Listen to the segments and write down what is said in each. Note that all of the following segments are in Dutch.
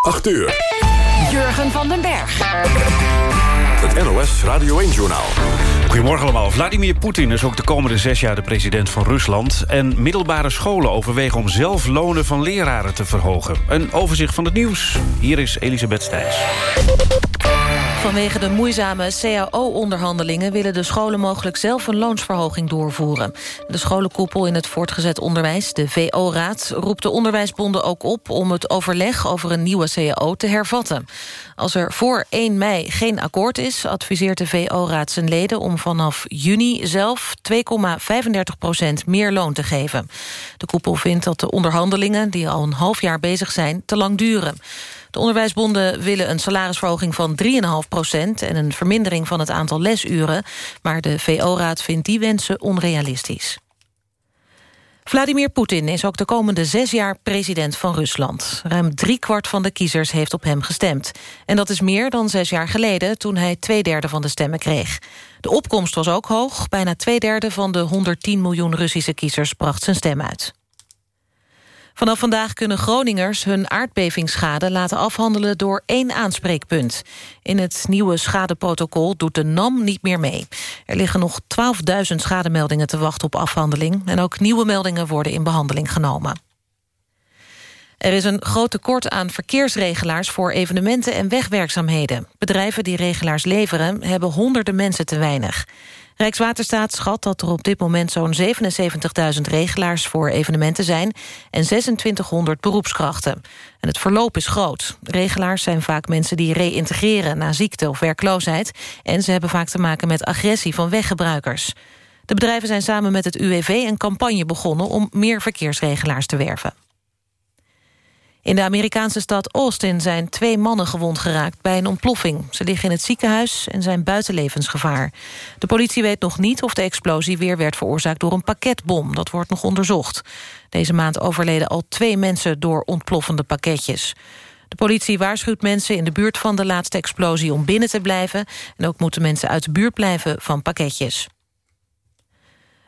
8 uur. Jurgen van den Berg. Het NOS Radio 1-journaal. Goedemorgen allemaal. Vladimir Poetin is ook de komende zes jaar de president van Rusland. En middelbare scholen overwegen om zelf lonen van leraren te verhogen. Een overzicht van het nieuws. Hier is Elisabeth Stijs. Vanwege de moeizame CAO-onderhandelingen... willen de scholen mogelijk zelf een loonsverhoging doorvoeren. De scholenkoepel in het voortgezet onderwijs, de VO-raad... roept de onderwijsbonden ook op om het overleg over een nieuwe CAO te hervatten. Als er voor 1 mei geen akkoord is... adviseert de VO-raad zijn leden om vanaf juni zelf 2,35% meer loon te geven. De koepel vindt dat de onderhandelingen, die al een half jaar bezig zijn... te lang duren. De onderwijsbonden willen een salarisverhoging van 3,5 procent... en een vermindering van het aantal lesuren. Maar de VO-raad vindt die wensen onrealistisch. Vladimir Poetin is ook de komende zes jaar president van Rusland. Ruim driekwart van de kiezers heeft op hem gestemd. En dat is meer dan zes jaar geleden, toen hij twee derde van de stemmen kreeg. De opkomst was ook hoog. Bijna twee derde van de 110 miljoen Russische kiezers bracht zijn stem uit. Vanaf vandaag kunnen Groningers hun aardbevingsschade laten afhandelen door één aanspreekpunt. In het nieuwe schadeprotocol doet de NAM niet meer mee. Er liggen nog 12.000 schademeldingen te wachten op afhandeling... en ook nieuwe meldingen worden in behandeling genomen. Er is een groot tekort aan verkeersregelaars voor evenementen en wegwerkzaamheden. Bedrijven die regelaars leveren hebben honderden mensen te weinig. Rijkswaterstaat schat dat er op dit moment zo'n 77.000 regelaars voor evenementen zijn en 2600 beroepskrachten. En het verloop is groot. Regelaars zijn vaak mensen die reïntegreren na ziekte of werkloosheid en ze hebben vaak te maken met agressie van weggebruikers. De bedrijven zijn samen met het UWV een campagne begonnen om meer verkeersregelaars te werven. In de Amerikaanse stad Austin zijn twee mannen gewond geraakt bij een ontploffing. Ze liggen in het ziekenhuis en zijn buiten levensgevaar. De politie weet nog niet of de explosie weer werd veroorzaakt door een pakketbom. Dat wordt nog onderzocht. Deze maand overleden al twee mensen door ontploffende pakketjes. De politie waarschuwt mensen in de buurt van de laatste explosie om binnen te blijven. En ook moeten mensen uit de buurt blijven van pakketjes.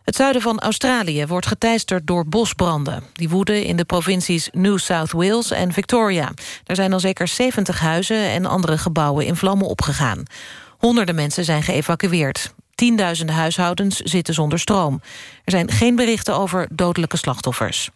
Het zuiden van Australië wordt geteisterd door bosbranden. Die woeden in de provincies New South Wales en Victoria. Er zijn al zeker 70 huizen en andere gebouwen in vlammen opgegaan. Honderden mensen zijn geëvacueerd. Tienduizenden huishoudens zitten zonder stroom. Er zijn geen berichten over dodelijke slachtoffers.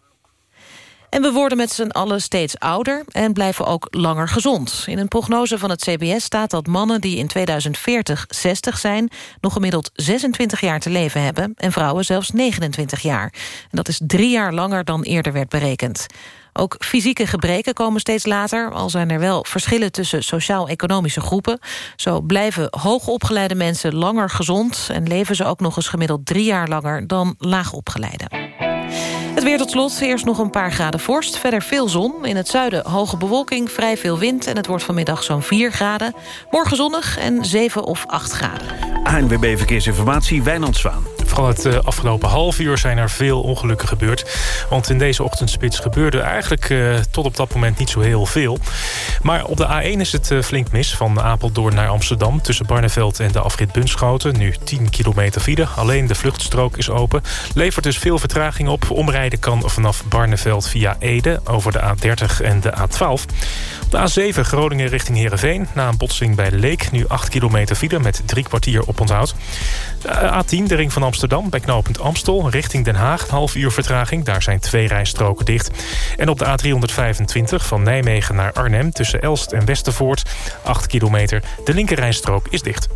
En we worden met z'n allen steeds ouder en blijven ook langer gezond. In een prognose van het CBS staat dat mannen die in 2040 60 zijn... nog gemiddeld 26 jaar te leven hebben en vrouwen zelfs 29 jaar. En dat is drie jaar langer dan eerder werd berekend. Ook fysieke gebreken komen steeds later... al zijn er wel verschillen tussen sociaal-economische groepen. Zo blijven hoogopgeleide mensen langer gezond... en leven ze ook nog eens gemiddeld drie jaar langer dan laagopgeleide. Het weer tot slot, eerst nog een paar graden vorst. Verder veel zon. In het zuiden hoge bewolking, vrij veel wind... en het wordt vanmiddag zo'n 4 graden. Morgen zonnig en 7 of 8 graden. ANWB Verkeersinformatie, Wijnand Zwaan. Vooral het uh, afgelopen half uur zijn er veel ongelukken gebeurd. Want in deze ochtendspits gebeurde eigenlijk uh, tot op dat moment niet zo heel veel. Maar op de A1 is het uh, flink mis van Apeldoorn naar Amsterdam... tussen Barneveld en de afrit Bunschoten. Nu 10 kilometer file. Alleen de vluchtstrook is open. Levert dus veel vertraging op. Omrijden kan vanaf Barneveld via Ede over de A30 en de A12. Op de A7 Groningen richting Heerenveen. Na een botsing bij Leek nu 8 kilometer file met drie kwartier op onthoud. De A10, de ring van Amsterdam, bij knooppunt Amstel... richting Den Haag, een half uur vertraging. Daar zijn twee rijstroken dicht. En op de A325 van Nijmegen naar Arnhem... tussen Elst en Westervoort, 8 kilometer. De linkerrijstrook is dicht.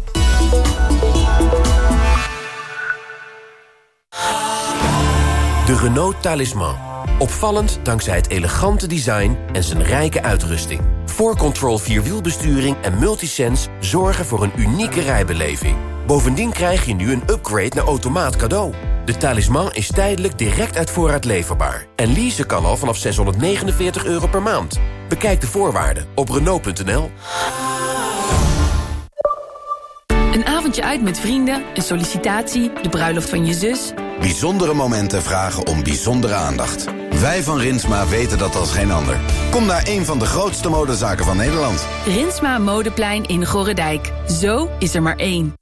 De Renault Talisman. Opvallend dankzij het elegante design en zijn rijke uitrusting. 4Control Vierwielbesturing en Multisense zorgen voor een unieke rijbeleving. Bovendien krijg je nu een upgrade naar automaat cadeau. De talisman is tijdelijk direct uit voorraad leverbaar. En leasen kan al vanaf 649 euro per maand. Bekijk de voorwaarden op Renault.nl. Een avondje uit met vrienden, een sollicitatie, de bruiloft van je zus. Bijzondere momenten vragen om bijzondere aandacht. Wij van Rinsma weten dat als geen ander. Kom naar een van de grootste modezaken van Nederland. Rinsma Modeplein in Gorredijk. Zo is er maar één.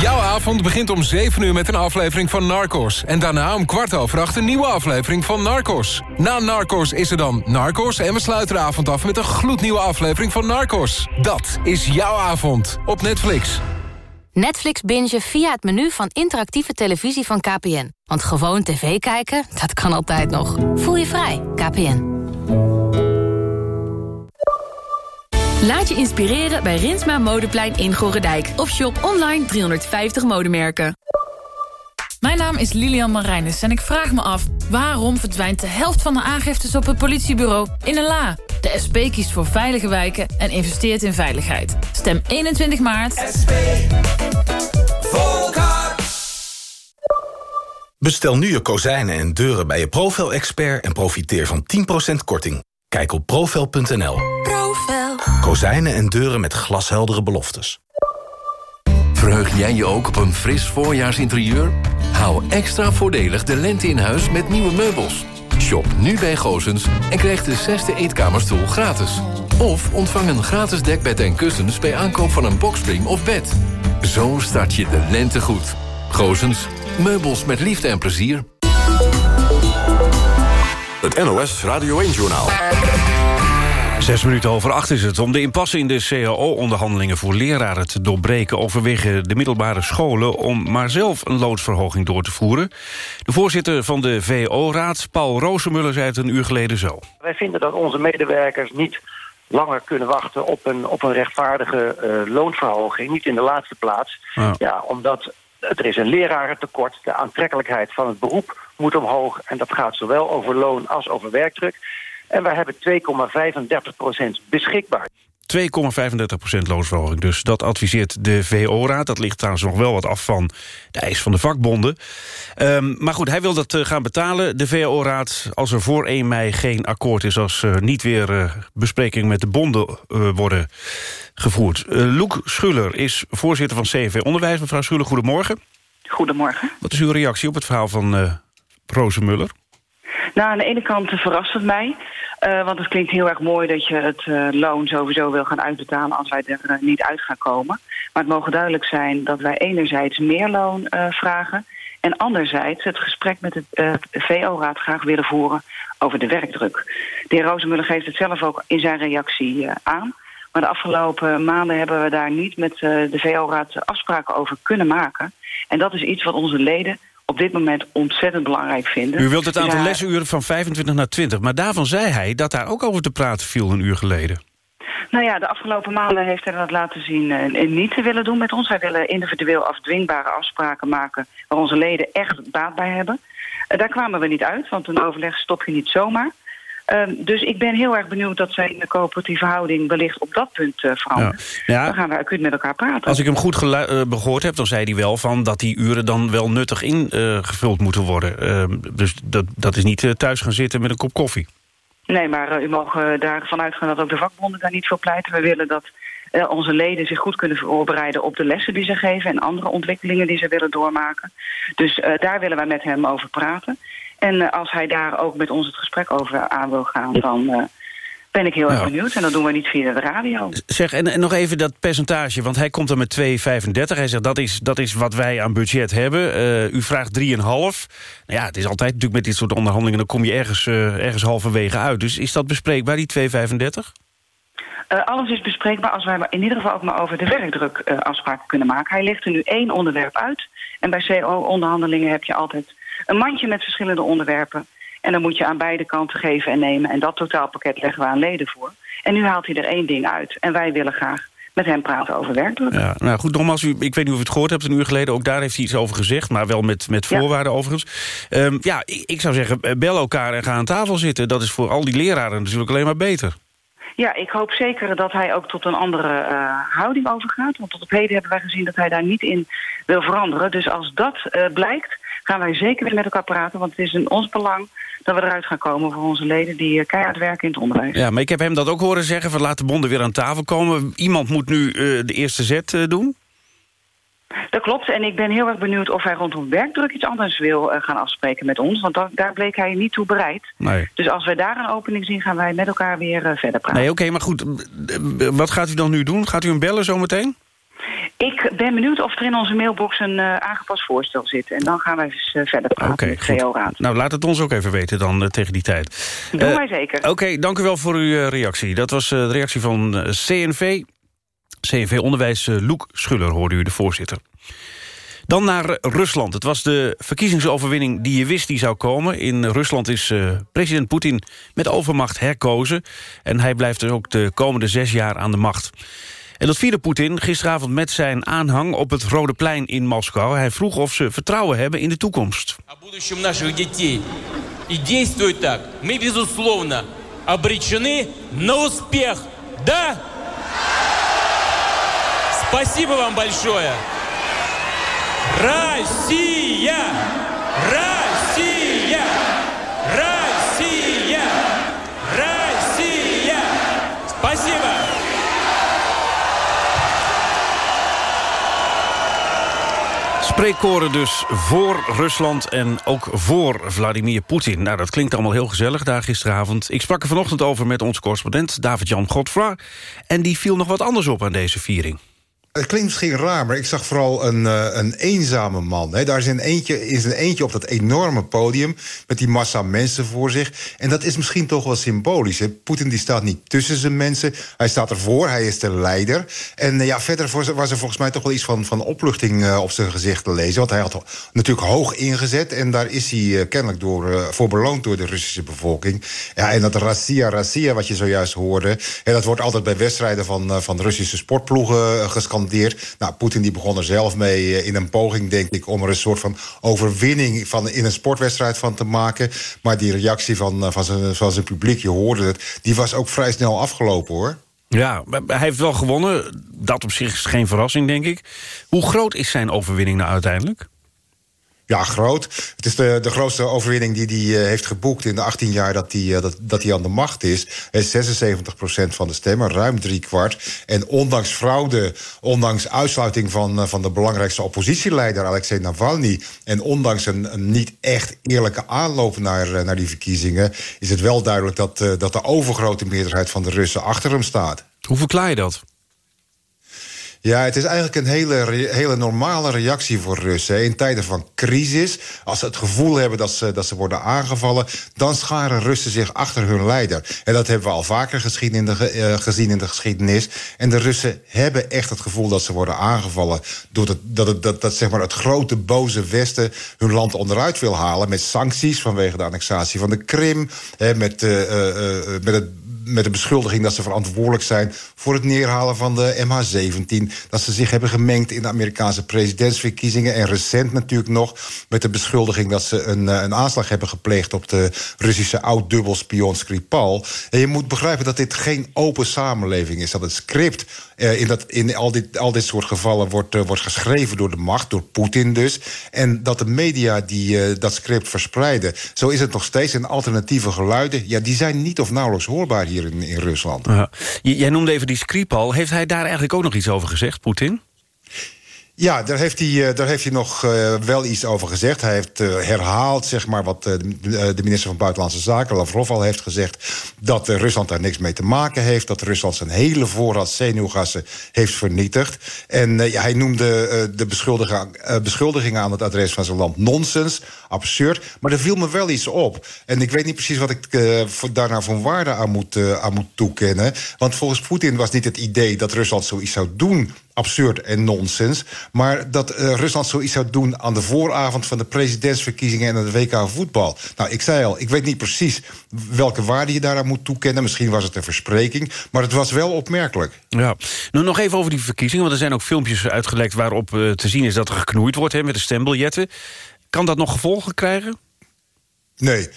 Jouw avond begint om 7 uur met een aflevering van Narcos. En daarna om kwart over acht een nieuwe aflevering van Narcos. Na Narcos is er dan Narcos en we sluiten de avond af... met een gloednieuwe aflevering van Narcos. Dat is jouw avond op Netflix. Netflix bingen via het menu van interactieve televisie van KPN. Want gewoon tv kijken, dat kan altijd nog. Voel je vrij, KPN. Laat je inspireren bij Rinsma Modeplein in Gorredijk. Of shop online 350 modemerken. Mijn naam is Lilian Marijnis en ik vraag me af... waarom verdwijnt de helft van de aangiftes op het politiebureau in een la? De SP kiest voor veilige wijken en investeert in veiligheid. Stem 21 maart. SP. Bestel nu je kozijnen en deuren bij je Profel-expert... en profiteer van 10% korting. Kijk op profel.nl. Profel. Kozijnen en deuren met glasheldere beloftes. Verheug jij je ook op een fris voorjaarsinterieur? Hou extra voordelig de lente in huis met nieuwe meubels. Shop nu bij Gozens en krijg de zesde eetkamerstoel gratis. Of ontvang een gratis dekbed en kussens bij aankoop van een boxspring of bed. Zo start je de lente goed. Gozens, meubels met liefde en plezier. Het NOS Radio 1-journaal. Zes minuten over acht is het. Om de impasse in de CAO-onderhandelingen voor leraren te doorbreken... overwegen de middelbare scholen om maar zelf een loonsverhoging door te voeren. De voorzitter van de VO-raad, Paul Roosemuller, zei het een uur geleden zo. Wij vinden dat onze medewerkers niet langer kunnen wachten op een, op een rechtvaardige uh, loonverhoging. Niet in de laatste plaats. Ja. ja, omdat er is een lerarentekort. De aantrekkelijkheid van het beroep moet omhoog. En dat gaat zowel over loon als over werkdruk. En wij hebben 2,35% beschikbaar. 2,35% loonsverhoging. Dus dat adviseert de VO-raad. Dat ligt trouwens nog wel wat af van de eis van de vakbonden. Um, maar goed, hij wil dat uh, gaan betalen. De VO-raad, als er voor 1 mei geen akkoord is... als uh, niet weer uh, besprekingen met de bonden worden gevoerd. Loek Schuller is voorzitter van CV Onderwijs. Mevrouw Schuller, goedemorgen. Goedemorgen. Wat is uw reactie op het verhaal van uh, Rozenmuller? Nou, aan de ene kant verrast het mij. Uh, want het klinkt heel erg mooi dat je het uh, loon sowieso wil gaan uitbetalen... als wij er uh, niet uit gaan komen. Maar het mogen duidelijk zijn dat wij enerzijds meer loon vragen... en anderzijds het gesprek met de VO-raad graag willen voeren over de werkdruk. De heer Rozenmuller geeft het zelf ook in zijn reactie aan... Maar de afgelopen maanden hebben we daar niet met de VO-raad afspraken over kunnen maken. En dat is iets wat onze leden op dit moment ontzettend belangrijk vinden. U wilt het aantal ja, lesuren van 25 naar 20. Maar daarvan zei hij dat daar ook over te praten viel een uur geleden. Nou ja, de afgelopen maanden heeft hij dat laten zien uh, niet te willen doen met ons. Wij willen individueel afdwingbare afspraken maken... waar onze leden echt baat bij hebben. Uh, daar kwamen we niet uit, want een overleg stop je niet zomaar. Um, dus ik ben heel erg benieuwd dat zij in de koper die verhouding wellicht op dat punt uh, veranderen. Ja. Dan gaan we acuut met elkaar praten. Als ik hem goed gehoord heb, dan zei hij wel van dat die uren dan wel nuttig ingevuld uh, moeten worden. Uh, dus dat, dat is niet thuis gaan zitten met een kop koffie. Nee, maar u mag daarvan uitgaan dat ook de vakbonden daar niet voor pleiten. We willen dat onze leden zich goed kunnen voorbereiden op de lessen die ze geven... en andere ontwikkelingen die ze willen doormaken. Dus daar willen wij met hem over praten. En uh, als hij daar ook met ons het gesprek over aan wil gaan... dan uh, ben ik heel erg benieuwd. En dat doen we niet via de radio. Zeg, en, en nog even dat percentage. Want hij komt er met 2,35. Hij zegt, dat is, dat is wat wij aan budget hebben. Uh, u vraagt 3,5. Nou ja, het is altijd natuurlijk met dit soort onderhandelingen... dan kom je ergens, ergens halverwege uit. Dus is dat bespreekbaar, die 2,35? Uh, alles is bespreekbaar als wij in ieder geval ook maar over de werkdruk afspraken kunnen maken. Hij ligt er nu één onderwerp uit. En bij CO-onderhandelingen heb je altijd een mandje met verschillende onderwerpen. En dan moet je aan beide kanten geven en nemen. En dat totaalpakket leggen we aan leden voor. En nu haalt hij er één ding uit. En wij willen graag met hem praten over werkdruk. Ja, nou goed, nogmaals, u, ik weet niet of u het gehoord hebt een uur geleden. Ook daar heeft hij iets over gezegd, maar wel met, met voorwaarden ja. overigens. Um, ja, ik, ik, zou zeggen, bel elkaar en ga aan tafel zitten. Dat is voor al die leraren natuurlijk alleen maar beter. Ja, ik hoop zeker dat hij ook tot een andere uh, houding overgaat. Want tot op heden hebben wij gezien dat hij daar niet in wil veranderen. Dus als dat uh, blijkt, gaan wij zeker weer met elkaar praten. Want het is in ons belang dat we eruit gaan komen voor onze leden... die keihard werken in het onderwijs. Ja, maar ik heb hem dat ook horen zeggen. Van laat de bonden weer aan tafel komen. Iemand moet nu uh, de eerste zet uh, doen. Dat klopt. En ik ben heel erg benieuwd of hij rondom werkdruk iets anders wil uh, gaan afspreken met ons. Want dat, daar bleek hij niet toe bereid. Nee. Dus als wij daar een opening zien, gaan wij met elkaar weer verder praten. Nee, oké, okay, maar goed. Wat gaat u dan nu doen? Gaat u hem bellen zometeen? Ik ben benieuwd of er in onze mailbox een uh, aangepast voorstel zit. En dan gaan wij eens uh, verder praten okay, met de VO-raad. Nou, laat het ons ook even weten dan uh, tegen die tijd. Doen wij zeker. Oké, okay, dank u wel voor uw reactie. Dat was de reactie van CNV. CNV Onderwijs, Loek Schuller hoorde u, de voorzitter. Dan naar Rusland. Het was de verkiezingsoverwinning die je wist die zou komen. In Rusland is uh, president Poetin met overmacht herkozen. En hij blijft dus ook de komende zes jaar aan de macht. En dat vierde Poetin gisteravond met zijn aanhang op het Rode Plein in Moskou. Hij vroeg of ze vertrouwen hebben in de toekomst. И действует так. Мы, безусловно, обречены на успех. Да? Спасибо вам большое. Россия! Россия! Россия! Россия! Спасибо! Spreekkoren dus voor Rusland en ook voor Vladimir Poetin. Nou, dat klinkt allemaal heel gezellig daar gisteravond. Ik sprak er vanochtend over met onze correspondent David-Jan Godfra... en die viel nog wat anders op aan deze viering. Het klinkt misschien raar, maar ik zag vooral een, uh, een eenzame man. He, daar is een, eentje, is een eentje op dat enorme podium... met die massa mensen voor zich. En dat is misschien toch wel symbolisch. Poetin die staat niet tussen zijn mensen. Hij staat ervoor, hij is de leider. En uh, ja, verder was er volgens mij toch wel iets van, van opluchting uh, op zijn gezicht te lezen. Want hij had natuurlijk hoog ingezet... en daar is hij kennelijk door, voor beloond door de Russische bevolking. Ja, en dat Rassia, Rassia, wat je zojuist hoorde... Ja, dat wordt altijd bij wedstrijden van, van Russische sportploegen gescandeerd nou, Poetin die begon er zelf mee eh, in een poging, denk ik... om er een soort van overwinning van, in een sportwedstrijd van te maken. Maar die reactie van, eh, van, zijn, van zijn publiek, je hoorde het... die was ook vrij snel afgelopen, hoor. Ja, hij heeft wel gewonnen. Dat op zich is geen verrassing, denk ik. Hoe groot is zijn overwinning nou uiteindelijk? Ja, groot. Het is de, de grootste overwinning die hij uh, heeft geboekt in de 18 jaar dat hij, uh, dat, dat aan de macht is. Hij is 76% van de stemmen, ruim drie kwart. En ondanks fraude, ondanks uitsluiting van, van de belangrijkste oppositieleider Alexei Navalny... en ondanks een, een niet echt eerlijke aanloop naar, naar die verkiezingen... is het wel duidelijk dat, dat de overgrote meerderheid van de Russen achter hem staat. Hoe verklaar je dat? Ja, het is eigenlijk een hele, hele normale reactie voor Russen. In tijden van crisis, als ze het gevoel hebben dat ze, dat ze worden aangevallen... dan scharen Russen zich achter hun leider. En dat hebben we al vaker gezien in, de, uh, gezien in de geschiedenis. En de Russen hebben echt het gevoel dat ze worden aangevallen... doordat dat, dat, dat, dat zeg maar het grote boze Westen hun land onderuit wil halen... met sancties vanwege de annexatie van de Krim... Hè, met, uh, uh, met het met de beschuldiging dat ze verantwoordelijk zijn... voor het neerhalen van de MH17. Dat ze zich hebben gemengd in de Amerikaanse presidentsverkiezingen. En recent natuurlijk nog met de beschuldiging... dat ze een, eh, een aanslag hebben gepleegd op de Russische oud-dubbelspion Skripal. En je moet begrijpen dat dit geen open samenleving is. Dat het script uh, in, dat, in al, dit, al dit soort gevallen wordt, uh, wordt geschreven door de macht, door Poetin dus. En dat de media die dat script verspreiden. Zo is het nog steeds. En alternatieve geluiden, ja, die zijn niet of nauwelijks hoorbaar hier in, in Rusland. Jij noemde even die Skripal. Heeft hij daar eigenlijk ook nog iets over gezegd, Poetin? Ja, daar heeft hij, eh, daar heeft hij nog uh, wel iets over gezegd. Hij heeft uh, herhaald zeg maar, wat de minister van Buitenlandse Zaken, Lavrov, al heeft gezegd... dat Rusland daar niks mee te maken heeft. Dat Rusland zijn hele voorraad zenuwgassen heeft vernietigd. En hij noemde de beschuldigingen, aan het adres van zijn land nonsens, absurd. Maar er viel me wel iets op. En ik weet niet precies wat ik daar nou van waarde aan moet, aan moet toekennen. Want volgens Poetin was niet het idee dat Rusland zoiets zou doen absurd en nonsens. Maar dat uh, Rusland zoiets zou doen aan de vooravond van de presidentsverkiezingen en het WK voetbal. Nou, ik zei al, ik weet niet precies welke waarde je daaraan moet toekennen. Misschien was het een verspreking, maar het was wel opmerkelijk. Ja, nou, nog even over die verkiezingen, want er zijn ook filmpjes uitgelekt waarop uh, te zien is dat er geknoeid wordt hè, met de stembiljetten. Kan dat nog gevolgen krijgen? Nee.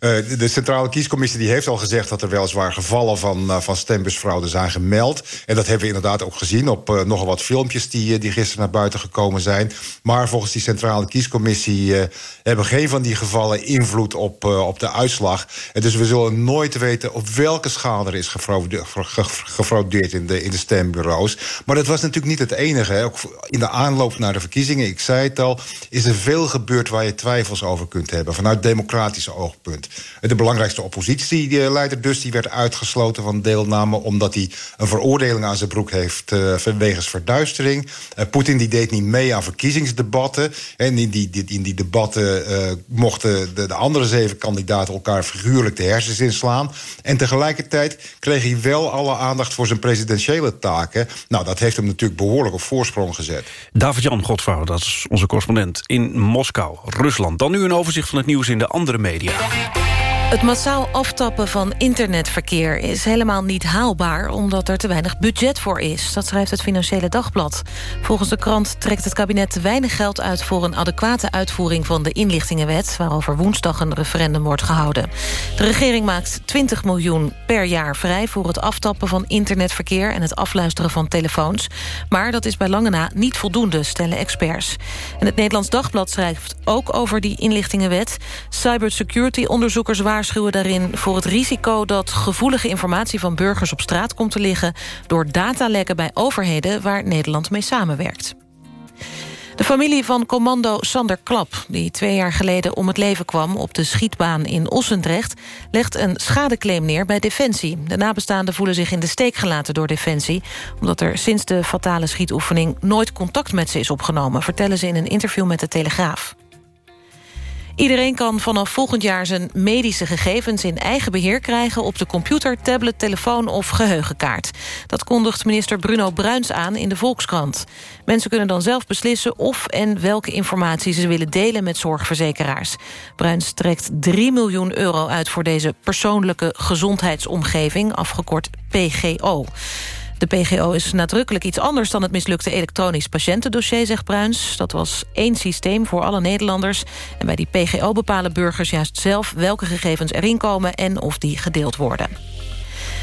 Uh, de Centrale Kiescommissie die heeft al gezegd dat er weliswaar gevallen van, uh, van stembusfraude zijn gemeld. En dat hebben we inderdaad ook gezien op uh, nogal wat filmpjes die, die gisteren naar buiten gekomen zijn. Maar volgens die Centrale Kiescommissie hebben geen van die gevallen invloed op, op de uitslag. En dus we zullen nooit weten op welke schaal er is gefraudeerd, in, de, in de stembureaus. Maar dat was natuurlijk niet het enige. Hè. Ook in de aanloop naar de verkiezingen, ik zei het al, is er veel gebeurd waar je twijfels over kunt hebben vanuit democratische oogpunt. De belangrijkste oppositieleider dus, die werd uitgesloten van deelname... omdat hij een veroordeling aan zijn broek heeft uh, wegens verduistering. Uh, Poetin die deed niet mee aan verkiezingsdebatten. En in die, die in die debatten uh, mochten de, de, andere zeven kandidaten... elkaar figuurlijk de hersens inslaan. En tegelijkertijd kreeg hij wel alle aandacht voor zijn presidentiële taken. Nou, dat heeft hem natuurlijk behoorlijk op voorsprong gezet. David-Jan Godvrouw, dat is onze correspondent in Moskou, Rusland. Dan nu een overzicht van het nieuws in de andere media. Het massaal aftappen van internetverkeer is helemaal niet haalbaar... omdat er te weinig budget voor is. Dat schrijft het Financiële Dagblad. Volgens de krant trekt het kabinet te weinig geld uit... voor een adequate uitvoering van de inlichtingenwet... waarover woensdag een referendum wordt gehouden. De regering maakt 20 miljoen per jaar vrij... voor het aftappen van internetverkeer en het afluisteren van telefoons. Maar dat is bij lange na niet voldoende, stellen experts. En het Nederlands Dagblad schrijft ook over die inlichtingenwet. Cybersecurity-onderzoekers waren waarschuwen daarin voor het risico dat gevoelige informatie van burgers op straat komt te liggen door datalekken bij overheden waar Nederland mee samenwerkt. De familie van commando Sander Klap, die twee jaar geleden om het leven kwam... op de schietbaan in Ossendrecht, legt een schadeclaim neer bij Defensie. De nabestaanden voelen zich in de steek gelaten door Defensie... omdat er sinds de fatale schietoefening nooit contact met ze is opgenomen... vertellen ze in een interview met de Telegraaf. Iedereen kan vanaf volgend jaar zijn medische gegevens in eigen beheer krijgen... op de computer, tablet, telefoon of geheugenkaart. Dat kondigt minister Bruno Bruins aan in de Volkskrant. Mensen kunnen dan zelf beslissen of en welke informatie ze willen delen met zorgverzekeraars. Bruins trekt 3 miljoen euro uit voor deze persoonlijke gezondheidsomgeving, afgekort PGO. De PGO is nadrukkelijk iets anders dan het mislukte elektronisch patiëntendossier, zegt Bruins. Dat was één systeem voor alle Nederlanders. En bij die PGO bepalen burgers juist zelf welke gegevens erin komen en of die gedeeld worden.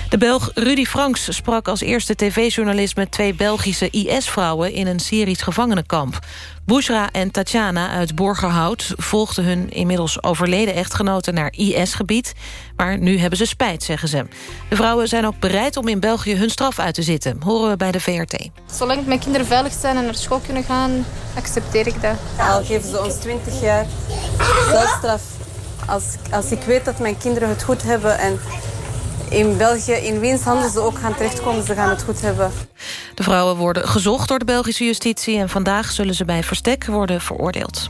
De Belg Rudy Franks sprak als eerste tv-journalist... met twee Belgische IS-vrouwen in een Syrisch gevangenenkamp. Bushra en Tatjana uit Borgerhout volgden hun inmiddels overleden echtgenoten naar IS-gebied. Maar nu hebben ze spijt, zeggen ze. De vrouwen zijn ook bereid om in België hun straf uit te zitten, horen we bij de VRT. Zolang mijn kinderen veilig zijn en naar school kunnen gaan, accepteer ik dat. Al geven ze ons 20 jaar celstraf. Als, als ik weet dat mijn kinderen het goed hebben en in België, in wiens handen ze ook gaan terechtkomen, ze gaan het goed hebben. De vrouwen worden gezocht door de Belgische justitie... en vandaag zullen ze bij verstek worden veroordeeld.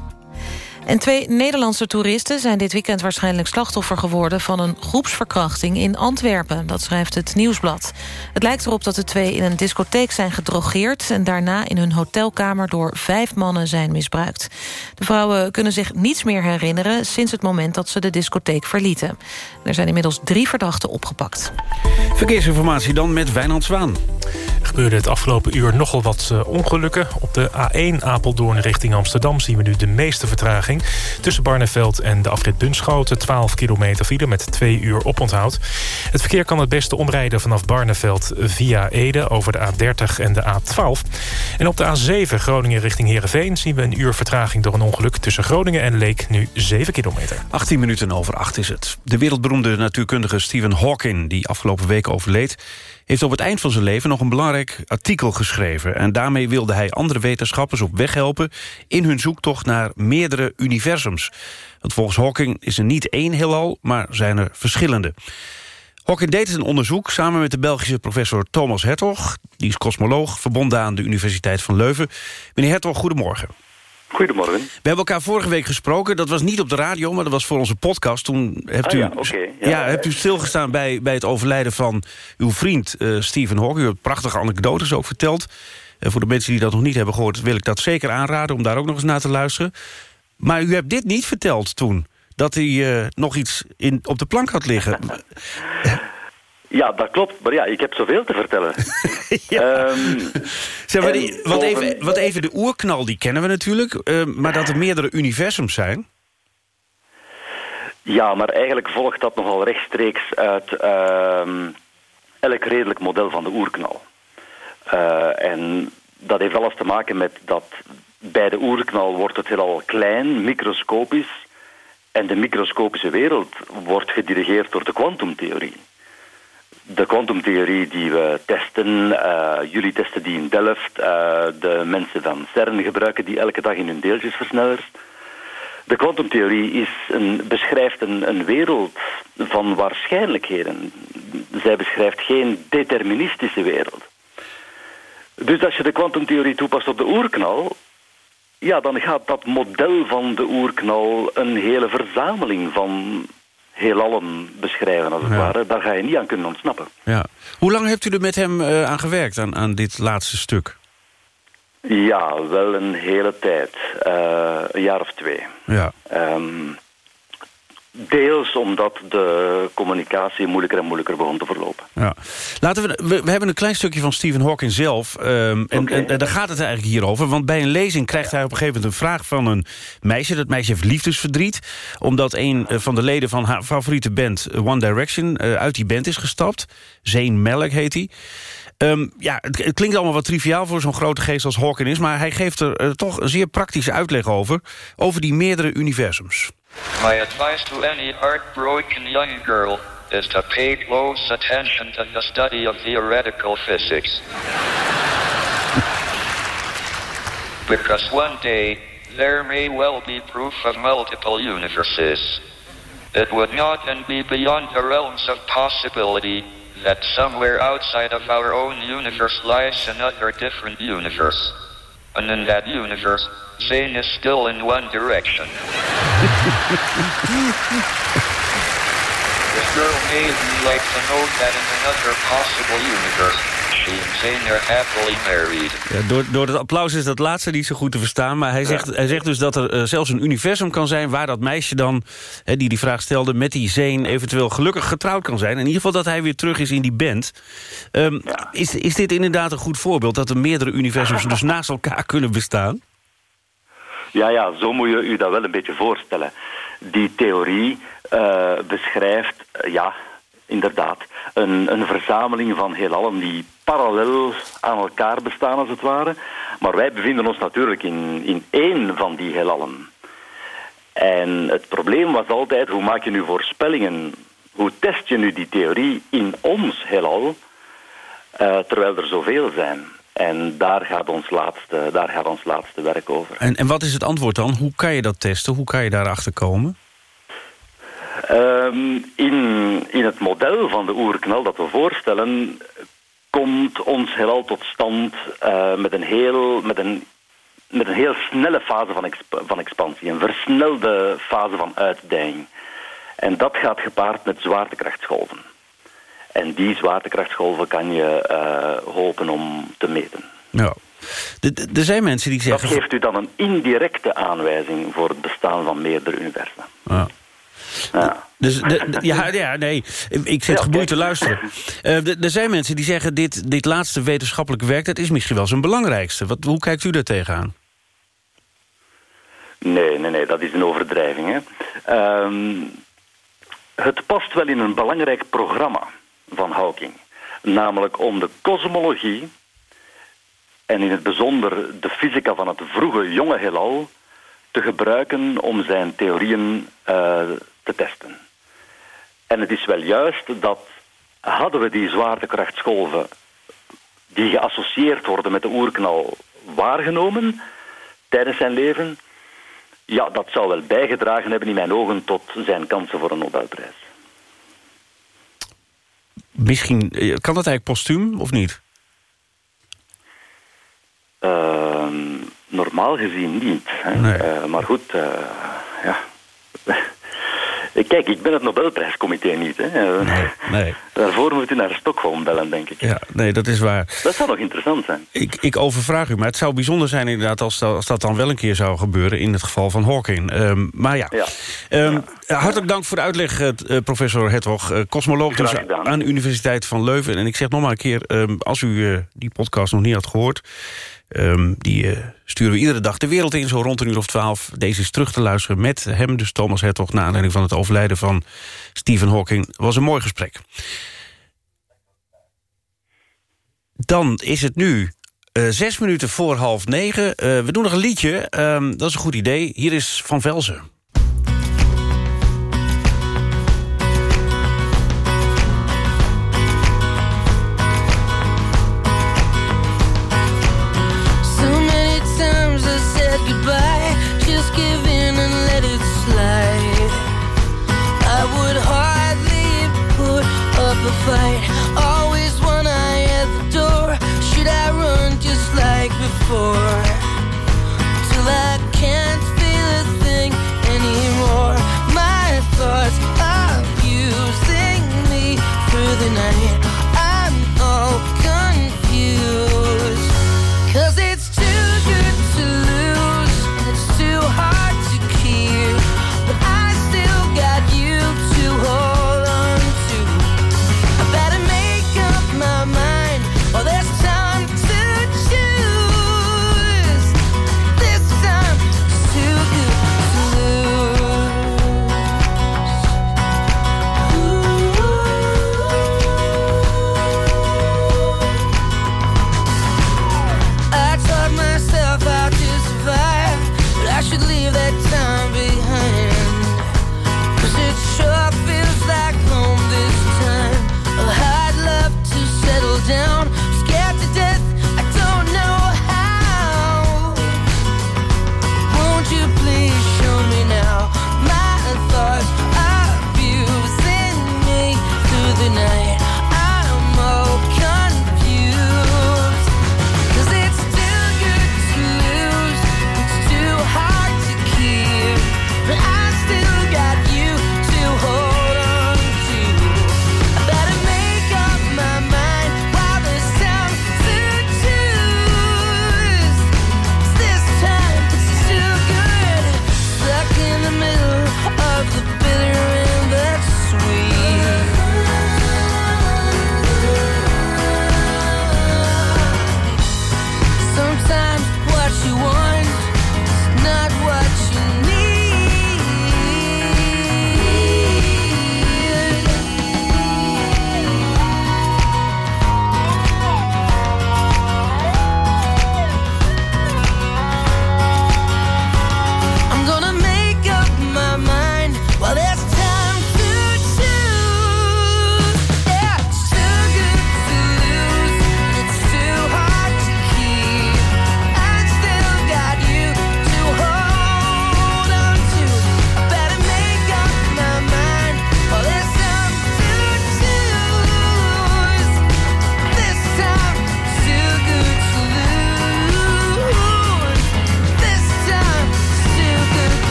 En twee Nederlandse toeristen zijn dit weekend waarschijnlijk slachtoffer geworden van een groepsverkrachting in Antwerpen. Dat schrijft het Nieuwsblad. Het lijkt erop dat de twee in een discotheek zijn gedrogeerd en daarna in hun hotelkamer door vijf mannen zijn misbruikt. De vrouwen kunnen zich niets meer herinneren sinds het moment dat ze de discotheek verlieten. Er zijn inmiddels drie verdachten opgepakt. Verkeersinformatie dan met Wijnand Zwaan. Er gebeurde het afgelopen uur nogal wat uh, ongelukken. Op de A1 Apeldoorn richting Amsterdam zien we nu de meeste vertraging. Tussen Barneveld en de afrit Bunschoten 12 kilometer file met 2 uur oponthoud. Het verkeer kan het beste omrijden vanaf Barneveld via Ede over de A30 en de A12. En op de A7 Groningen richting Heerenveen zien we een uur vertraging door een ongeluk. Tussen Groningen en Leek nu 7 kilometer. 18 minuten over 8 is het. De wereldberoemde natuurkundige Stephen Hawking, die afgelopen week overleed heeft op het eind van zijn leven nog een belangrijk artikel geschreven. En daarmee wilde hij andere wetenschappers op weg helpen... in hun zoektocht naar meerdere universums. Want volgens Hawking is er niet één heelal, maar zijn er verschillende. Hawking deed een onderzoek samen met de Belgische professor Thomas Hertog. Die is kosmoloog, verbonden aan de Universiteit van Leuven. Meneer Hertog, goedemorgen. Goedemorgen. We hebben elkaar vorige week gesproken. Dat was niet op de radio, maar dat was voor onze podcast. Toen hebt u, ah, ja, ja, ja, hebt u stilgestaan bij, bij het overlijden van uw vriend uh, Stephen Hawking. U hebt prachtige anekdotes ook verteld. Uh, voor de mensen die dat nog niet hebben gehoord... wil ik dat zeker aanraden om daar ook nog eens naar te luisteren. Maar u hebt dit niet verteld toen. Dat hij uh, nog iets in, op de plank had liggen. Ja, dat klopt. Maar ja, ik heb zoveel te vertellen. ja. um, zeg maar die, want, even, wat even de oerknal, die kennen we natuurlijk. Uh, maar dat er meerdere universums zijn... Ja, maar eigenlijk volgt dat nogal rechtstreeks uit uh, elk redelijk model van de oerknal. Uh, en dat heeft alles te maken met dat bij de oerknal wordt het heelal klein, microscopisch. En de microscopische wereld wordt gedirigeerd door de kwantumtheorie de kwantumtheorie die we testen, uh, jullie testen die in Delft, uh, de mensen van CERN gebruiken die elke dag in hun deeltjesversnellers. De kwantumtheorie beschrijft een, een wereld van waarschijnlijkheden. Zij beschrijft geen deterministische wereld. Dus als je de kwantumtheorie toepast op de oerknal, ja, dan gaat dat model van de oerknal een hele verzameling van heelallen beschrijven, als het ware. Daar ga je niet aan kunnen ontsnappen. Ja. Hoe lang hebt u er met hem uh, aan gewerkt, aan, aan dit laatste stuk? Ja, wel een hele tijd. Uh, een jaar of twee. Ja. Um, Deels omdat de communicatie moeilijker en moeilijker begon te verlopen. Ja. Laten we, we, hebben een klein stukje van Stephen Hawking zelf. Um, en, en, daar gaat het eigenlijk hier over. Want bij een lezing krijgt hij op een gegeven moment een vraag van een meisje. Dat meisje heeft liefdesverdriet. Omdat een eh, van de leden van haar favoriete band One Direction uh, uit die band is gestapt. Zane Malik heet hij. Um, ja, het, het, klinkt allemaal wat triviaal voor zo'n grote geest als Hawking is... maar hij geeft er uh, toch een zeer praktische uitleg over... over die meerdere universums. My advice to any heartbroken young girl is to pay close attention to the study of theoretical physics. because one day there may well be proof of multiple universes. It would not then be beyond the realms of possibility that somewhere outside of our own universe lies another different universe. And in that universe, Zane is still in one direction. this girl made me like to know that in another possible universe, Ja, door, door het applaus is dat laatste niet zo goed te verstaan. Maar hij zegt, hij zegt dus dat er uh, zelfs een universum kan zijn... waar dat meisje dan, hè, die die vraag stelde... met die Zane eventueel gelukkig getrouwd kan zijn. In ieder geval dat hij weer terug is in die band. Um, ja. is, is dit inderdaad een goed voorbeeld... dat er meerdere universums dus naast elkaar kunnen bestaan? Ja, ja, zo moet je u dat wel een beetje voorstellen. Die theorie uh, beschrijft, uh, ja, inderdaad, een, een verzameling van heelallen die parallel aan elkaar bestaan, als het ware. Maar wij bevinden ons natuurlijk in, in één van die heelallen. En het probleem was altijd, hoe maak je nu voorspellingen? Hoe test je nu die theorie in ons heelal, uh, terwijl er zoveel zijn? En daar gaat ons laatste, daar gaat ons laatste werk over. En, en wat is het antwoord dan? Hoe kan je dat testen? Hoe kan je daarachter komen? Um, in, in het model van de oerknal dat we voorstellen... komt ons heelal tot stand uh, met, een heel, met, een, met een heel snelle fase van, exp van expansie. Een versnelde fase van uitdijing. En dat gaat gepaard met zwaartekrachtsgolven. En die zwaartekrachtsgolven kan je uh, hopen om te meten. Ja. Er zijn mensen die zeggen... Dat geeft u dan een indirecte aanwijzing voor het bestaan van meerdere universa. Ja. Ja. Dus de, ja, ja, nee, ik zit ja, geboeid te luisteren. Uh, er zijn mensen die zeggen, dit, dit laatste wetenschappelijke werk... dat is misschien wel zijn belangrijkste. Wat, hoe kijkt u daar tegenaan? Nee, nee, nee, dat is een overdrijving. Hè. Um, het past wel in een belangrijk programma van Hawking. Namelijk om de kosmologie en in het bijzonder de fysica van het vroege jonge heelal te gebruiken om zijn theorieën uh, te testen. En het is wel juist dat hadden we die zwaartekrachtsgolven die geassocieerd worden met de oerknal waargenomen tijdens zijn leven, ja, dat zou wel bijgedragen hebben in mijn ogen tot zijn kansen voor een Nobelprijs. Misschien, eh, kan dat eigenlijk postuum of niet? Uh, normaal gezien niet. Hè. Nee. Uh, maar goed, uh, ja. Kijk, ik ben het Nobelprijscomité niet. Hè. Nee, nee. Daarvoor moet u naar Stockholm bellen, denk ik. Ja, nee, dat is waar. Dat zou nog interessant zijn. Ik, ik overvraag u, maar het zou bijzonder zijn inderdaad... Als dat, als dat dan wel een keer zou gebeuren in het geval van Hawking. Um, maar ja, ja. Um, ja. hartelijk dank voor de uitleg, uh, professor Hetwog. Uh, cosmoloog dus aan de Universiteit van Leuven. En ik zeg nog maar een keer, um, als u uh, die podcast nog niet had gehoord... Um, die uh, sturen we iedere dag de wereld in, zo rond een uur of twaalf. Deze is terug te luisteren met hem, dus Thomas Hertog... na aanleiding van het overlijden van Stephen Hawking. was een mooi gesprek. Dan is het nu uh, zes minuten voor half negen. Uh, we doen nog een liedje, um, dat is een goed idee. Hier is Van Velzen.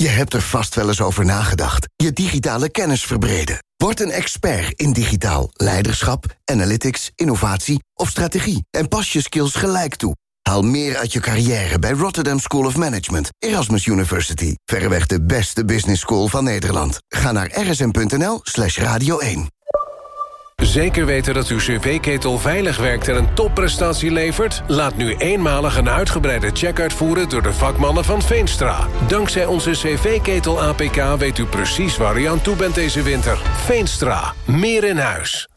Je hebt er vast wel eens over nagedacht. Je digitale kennis verbreden. Word een expert in digitaal leiderschap, analytics, innovatie of strategie. En pas je skills gelijk toe. Haal meer uit je carrière bij Rotterdam School of Management, Erasmus University. Verreweg de beste business school van Nederland. Ga naar rsm.nl slash radio 1. Zeker weten dat uw cv-ketel veilig werkt en een topprestatie levert? Laat nu eenmalig een uitgebreide check uitvoeren door de vakmannen van Veenstra. Dankzij onze cv-ketel APK weet u precies waar u aan toe bent deze winter. Veenstra, meer in huis.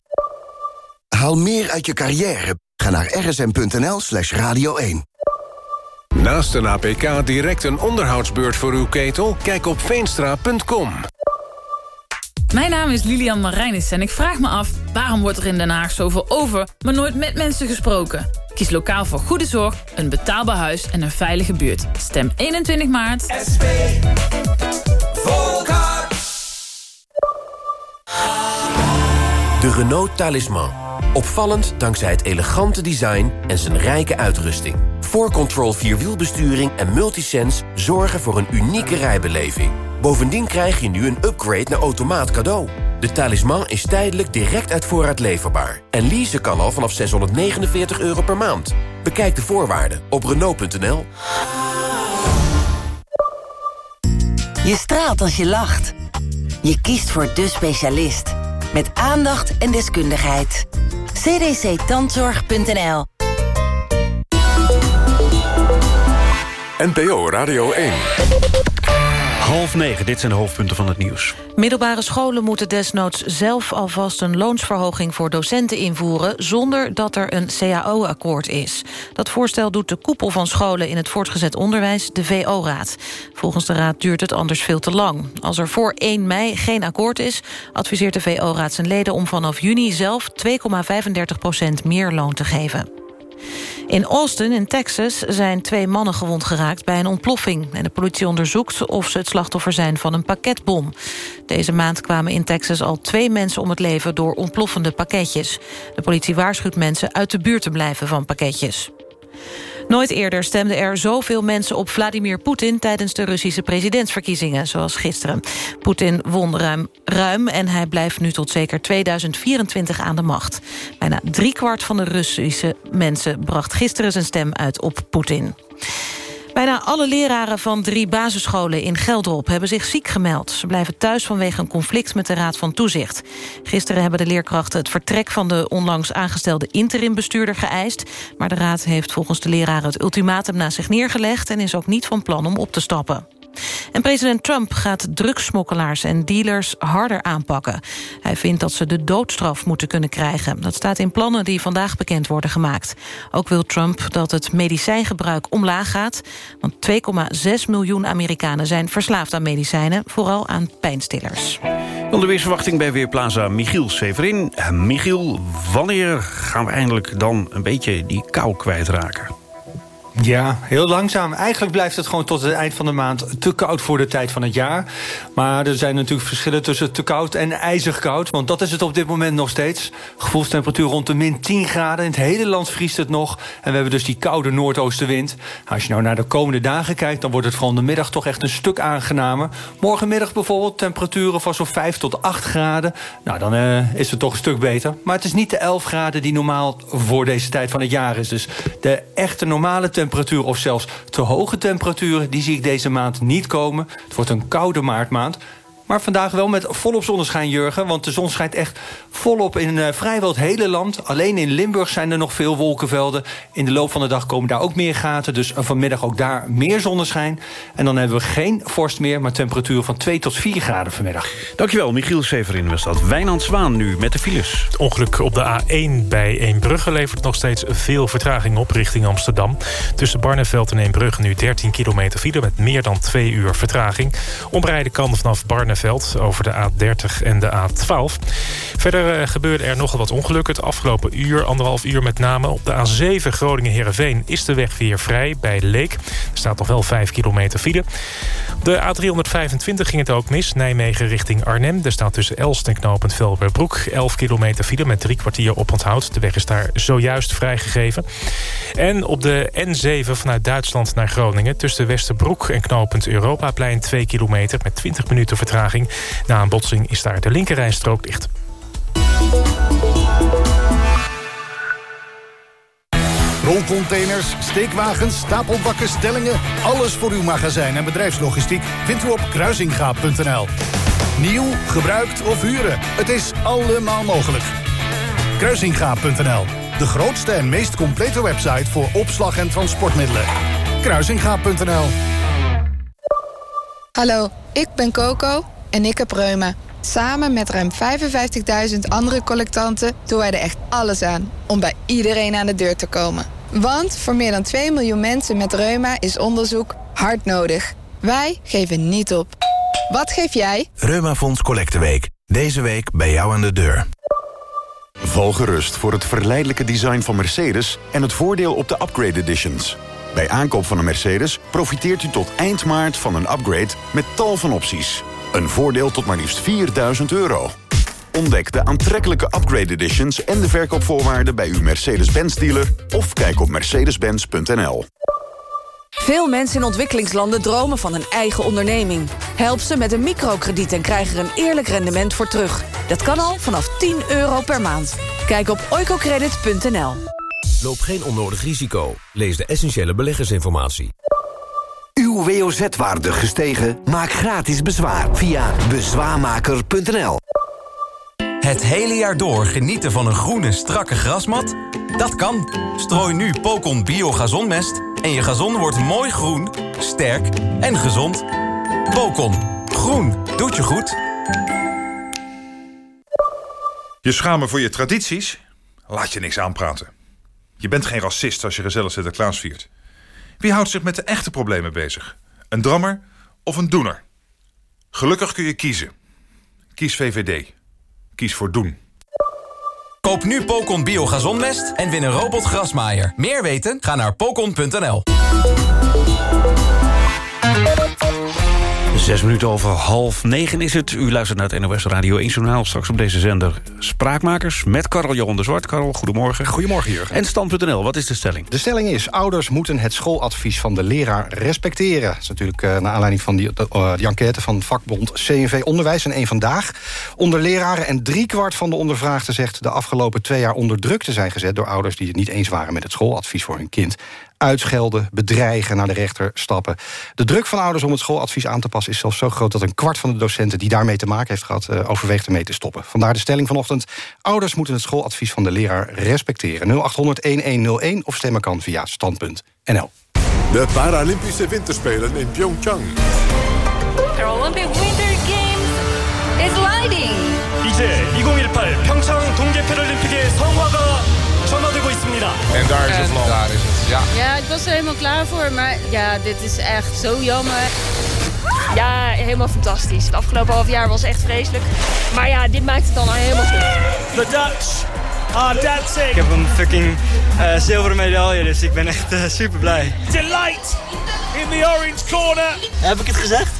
Haal meer uit je carrière. Ga naar rsm.nl slash radio 1. Naast een APK direct een onderhoudsbeurt voor uw ketel? Kijk op veenstra.com. Mijn naam is Lilian Marijnis en ik vraag me af... waarom wordt er in Den Haag zoveel over, maar nooit met mensen gesproken? Kies lokaal voor goede zorg, een betaalbaar huis en een veilige buurt. Stem 21 maart. SP. Volkart. De Renault Talisman. Opvallend dankzij het elegante design en zijn rijke uitrusting. 4Control Vierwielbesturing en Multisense zorgen voor een unieke rijbeleving. Bovendien krijg je nu een upgrade naar automaat cadeau. De talisman is tijdelijk direct uit voorraad leverbaar. En leasen kan al vanaf 649 euro per maand. Bekijk de voorwaarden op Renault.nl. Je straalt als je lacht. Je kiest voor de specialist. Met aandacht en deskundigheid. cdctandzorg.nl NPO Radio 1. Half negen, dit zijn de hoofdpunten van het nieuws. Middelbare scholen moeten desnoods zelf alvast een loonsverhoging voor docenten invoeren... zonder dat er een CAO-akkoord is. Dat voorstel doet de koepel van scholen in het voortgezet onderwijs, de VO-raad. Volgens de raad duurt het anders veel te lang. Als er voor 1 mei geen akkoord is, adviseert de VO-raad zijn leden... om vanaf juni zelf 2,35% meer loon te geven. In Austin in Texas zijn twee mannen gewond geraakt bij een ontploffing. En de politie onderzoekt of ze het slachtoffer zijn van een pakketbom. Deze maand kwamen in Texas al twee mensen om het leven door ontploffende pakketjes. De politie waarschuwt mensen uit de buurt te blijven van pakketjes. Nooit eerder stemden er zoveel mensen op Vladimir Poetin... tijdens de Russische presidentsverkiezingen, zoals gisteren. Poetin won ruim, ruim en hij blijft nu tot zeker 2024 aan de macht. Bijna driekwart van de Russische mensen bracht gisteren zijn stem uit op Poetin. Bijna alle leraren van drie basisscholen in Geldrop hebben zich ziek gemeld. Ze blijven thuis vanwege een conflict met de Raad van Toezicht. Gisteren hebben de leerkrachten het vertrek van de onlangs aangestelde interimbestuurder geëist. Maar de Raad heeft volgens de leraren het ultimatum naast zich neergelegd... en is ook niet van plan om op te stappen. En president Trump gaat drugssmokkelaars en dealers harder aanpakken. Hij vindt dat ze de doodstraf moeten kunnen krijgen. Dat staat in plannen die vandaag bekend worden gemaakt. Ook wil Trump dat het medicijngebruik omlaag gaat. Want 2,6 miljoen Amerikanen zijn verslaafd aan medicijnen. Vooral aan pijnstillers. Dan de weersverwachting bij Weerplaza Michiel Severin. Michiel, wanneer gaan we eindelijk dan een beetje die kou kwijtraken? Ja, heel langzaam. Eigenlijk blijft het gewoon tot het eind van de maand te koud voor de tijd van het jaar. Maar er zijn natuurlijk verschillen tussen te koud en ijzig koud. Want dat is het op dit moment nog steeds. Gevoelstemperatuur rond de min 10 graden. In het hele land vriest het nog. En we hebben dus die koude noordoostenwind. Als je nou naar de komende dagen kijkt... dan wordt het vooral de middag toch echt een stuk aangenamer. Morgenmiddag bijvoorbeeld temperaturen van zo'n 5 tot 8 graden. Nou, dan uh, is het toch een stuk beter. Maar het is niet de 11 graden die normaal voor deze tijd van het jaar is. Dus de echte normale temperatuur temperatuur of zelfs te hoge temperaturen... die zie ik deze maand niet komen. Het wordt een koude maartmaand. Maar vandaag wel met volop zonneschijn, Jurgen. Want de zon schijnt echt volop in uh, vrijwel het hele land. Alleen in Limburg zijn er nog veel wolkenvelden. In de loop van de dag komen daar ook meer gaten. Dus vanmiddag ook daar meer zonneschijn. En dan hebben we geen vorst meer, maar temperatuur van 2 tot 4 graden vanmiddag. Dankjewel, Michiel Severin was dat. Wijnand Zwaan nu met de files. Het ongeluk op de A1 bij Eembrugge levert nog steeds veel vertraging op richting Amsterdam. Tussen Barneveld en Eembrugge nu 13 kilometer file met meer dan 2 uur vertraging. Omrijden kan vanaf Barneveld over de A30 en de A12. Verder uh, gebeurde er nogal wat ongelukken. Het afgelopen uur, anderhalf uur met name. Op de A7 Groningen-Herenveen is de weg weer vrij bij Leek. Er staat nog wel 5 kilometer file. De A325 ging het ook mis. Nijmegen richting Arnhem. Er staat tussen Elst en knooppunt Velberbroek 11 kilometer file met drie kwartier oponthoud. De weg is daar zojuist vrijgegeven. En op de N7 vanuit Duitsland naar Groningen... tussen Westerbroek en knooppunt Europaplein 2 kilometer... met 20 minuten vertraging na een botsing is daar de linkerrijstrook dicht. Rolcontainers, steekwagens, stapelbakken, stellingen... alles voor uw magazijn en bedrijfslogistiek vindt u op kruisingaap.nl. Nieuw, gebruikt of huren, het is allemaal mogelijk. Kruisingaap.nl, de grootste en meest complete website... voor opslag en transportmiddelen. Kruisingaap.nl Hallo, ik ben Coco en ik heb reuma. Samen met ruim 55.000 andere collectanten doen wij er echt alles aan... om bij iedereen aan de deur te komen. Want voor meer dan 2 miljoen mensen met reuma is onderzoek hard nodig. Wij geven niet op. Wat geef jij? Reumafonds Collecteweek. Deze week bij jou aan de deur. Val gerust voor het verleidelijke design van Mercedes... en het voordeel op de upgrade editions. Bij aankoop van een Mercedes profiteert u tot eind maart van een upgrade... met tal van opties. Een voordeel tot maar liefst 4000 euro. Ontdek de aantrekkelijke upgrade editions en de verkoopvoorwaarden bij uw Mercedes-Benz dealer of kijk op mercedes-benz.nl. Veel mensen in ontwikkelingslanden dromen van een eigen onderneming. Help ze met een microkrediet en krijg er een eerlijk rendement voor terug. Dat kan al vanaf 10 euro per maand. Kijk op oicocredit.nl. Loop geen onnodig risico. Lees de essentiële beleggersinformatie. Uw WOZ-waarde gestegen? Maak gratis bezwaar via bezwaarmaker.nl. Het hele jaar door genieten van een groene, strakke grasmat? Dat kan. Strooi nu Pocon Bio Gazonmest en je gazon wordt mooi groen, sterk en gezond. Pocon. Groen. Doet je goed. Je schamen voor je tradities? Laat je niks aanpraten. Je bent geen racist als je gezellig Sinterklaas viert. Wie houdt zich met de echte problemen bezig? Een drammer of een doener? Gelukkig kun je kiezen. Kies VVD. Kies voor doen. Koop nu Pocon Bio Gazonmest en win een robot grasmaaier. Meer weten? Ga naar pocon.nl. Zes minuten over half negen is het. U luistert naar het NOS Radio 1 Journaal. Straks op deze zender Spraakmakers met Karel Johan de Zwart. Karel, goedemorgen. Goedemorgen, Jurgen. En Stand.nl, wat is de stelling? De stelling is, ouders moeten het schooladvies van de leraar respecteren. Dat is natuurlijk uh, naar aanleiding van die, uh, die enquête van vakbond CNV Onderwijs en één Vandaag. Onder leraren en driekwart van de ondervraagden zegt... de afgelopen twee jaar onder druk te zijn gezet door ouders... die het niet eens waren met het schooladvies voor hun kind uitschelden, bedreigen, naar de rechter stappen. De druk van ouders om het schooladvies aan te passen... is zelfs zo groot dat een kwart van de docenten die daarmee te maken heeft gehad... Uh, overweegt ermee te stoppen. Vandaar de stelling vanochtend. Ouders moeten het schooladvies van de leraar respecteren. 0800-1101 of stemmen kan via stand.nl. De Paralympische Winterspelen in Pyeongchang. The Olympic Winter Games is lighting. 이제 2018 평창 동계 패럴림픽의 성화가 전화되고 있습니다. En daar is het land. Ja. Ja, ik was er helemaal klaar voor, maar ja, dit is echt zo jammer. Ja, helemaal fantastisch. Het afgelopen half jaar was echt vreselijk. Maar ja, dit maakt het dan al helemaal goed. The Dutch are dancing. Ik heb een fucking uh, zilveren medaille, dus ik ben echt uh, super blij. Delight in the orange corner. Heb ik het gezegd?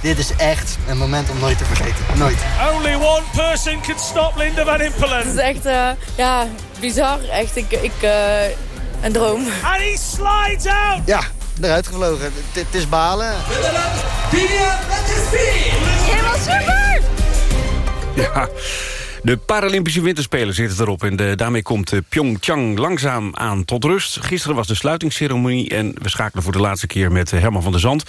Dit is echt een moment om nooit te vergeten. Nooit. Only one person can stop Linda van Impelen. Het is echt, uh, ja, bizar. Echt, ik, ik een droom. He slides out. Ja, eruit gevlogen. Het is balen. Helemaal super! Ja, de Paralympische Winterspelen zitten erop. En de, daarmee komt Pyeongchang langzaam aan tot rust. Gisteren was de sluitingsceremonie en we schakelen voor de laatste keer met Herman van der Zand.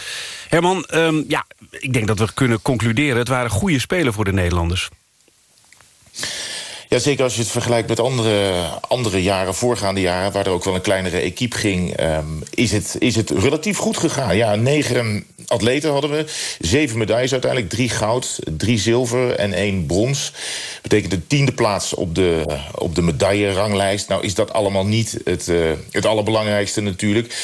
Herman, um, ja, ik denk dat we kunnen concluderen... het waren goede spelen voor de Nederlanders. Ja, zeker als je het vergelijkt met andere, andere jaren, voorgaande jaren... waar er ook wel een kleinere equipe ging, um, is, het, is het relatief goed gegaan. Ja, negen atleten hadden we, zeven medailles uiteindelijk. Drie goud, drie zilver en één brons. Betekent de tiende plaats op de, op de medailleranglijst. Nou is dat allemaal niet het, uh, het allerbelangrijkste natuurlijk.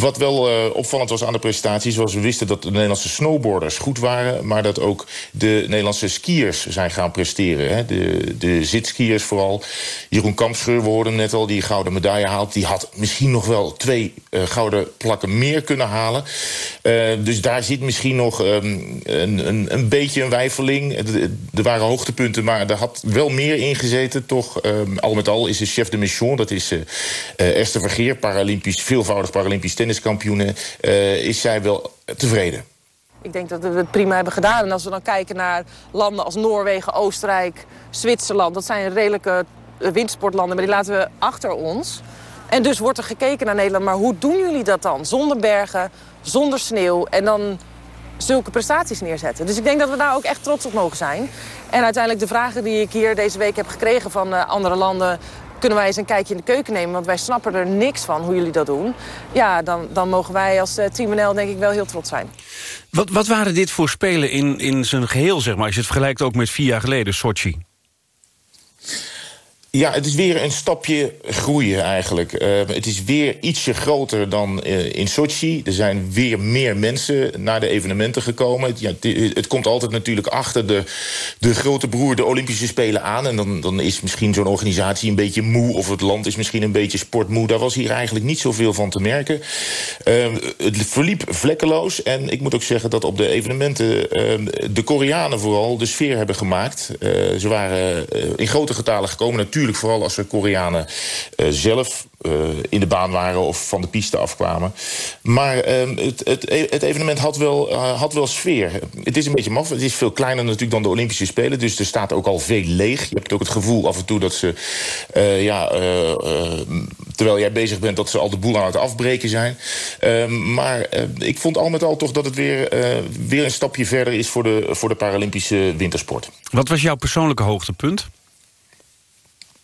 Wat wel uh, opvallend was aan de prestaties... was we wisten dat de Nederlandse snowboarders goed waren... maar dat ook de Nederlandse skiers zijn gaan presteren. Hè. De, de zitskiers vooral. Jeroen Kampscheur, we hoorden net al, die gouden medaille haalt. Die had misschien nog wel twee uh, gouden plakken meer kunnen halen. dus daar zit misschien nog um, een, een, een beetje een wijfeling. Er waren hoogtepunten, maar er had wel meer in gezeten, toch. Um, al met al is de chef de mission, dat is uh, Esther Vergeer... Paralympisch, veelvoudig Paralympisch tenniskampioen... Uh, is zij wel tevreden. Ik denk dat we het prima hebben gedaan. En als we dan kijken naar landen als Noorwegen, Oostenrijk, Zwitserland... dat zijn redelijke windsportlanden, maar die laten we achter ons. En dus wordt er gekeken naar Nederland. Maar hoe doen jullie dat dan? Zonder bergen, zonder sneeuw en dan zulke prestaties neerzetten. Dus ik denk dat we daar ook echt trots op mogen zijn. En uiteindelijk de vragen die ik hier deze week heb gekregen van uh, andere landen... kunnen wij eens een kijkje in de keuken nemen, want wij snappen er niks van hoe jullie dat doen. Ja, dan, dan mogen wij als uh, Team NL denk ik wel heel trots zijn. Wat, wat waren dit voor spelen in, in zijn geheel, zeg maar, als je het vergelijkt ook met vier jaar geleden, Sochi? Ja, het is weer een stapje groeien eigenlijk. Uh, het is weer ietsje groter dan uh, in Sochi. Er zijn weer meer mensen naar de evenementen gekomen. Het, ja, het, komt altijd natuurlijk achter de, de grote broer, de Olympische Spelen aan. En dan, dan is misschien zo'n organisatie een beetje moe... of het land is misschien een beetje sportmoe. Daar was hier eigenlijk niet zoveel van te merken. Uh, het verliep vlekkeloos. En ik moet ook zeggen dat op de evenementen... de Koreanen vooral de sfeer hebben gemaakt. ze waren in grote getalen gekomen... Natuurlijk natuurlijk vooral als er Koreanen uh, zelf uh, in de baan waren of van de piste afkwamen. Maar uh, het, het, het, evenement had wel, uh, had wel sfeer. Het is een beetje maf. Het is veel kleiner natuurlijk dan de Olympische Spelen. Dus er staat ook al veel leeg. Je hebt ook het gevoel af en toe dat ze... ja, terwijl jij bezig bent, dat ze al de boel aan het afbreken zijn. Ehm, maar ik vond al met al toch dat het weer, weer een stapje verder is... voor de, voor de Paralympische wintersport. Wat was jouw persoonlijke hoogtepunt?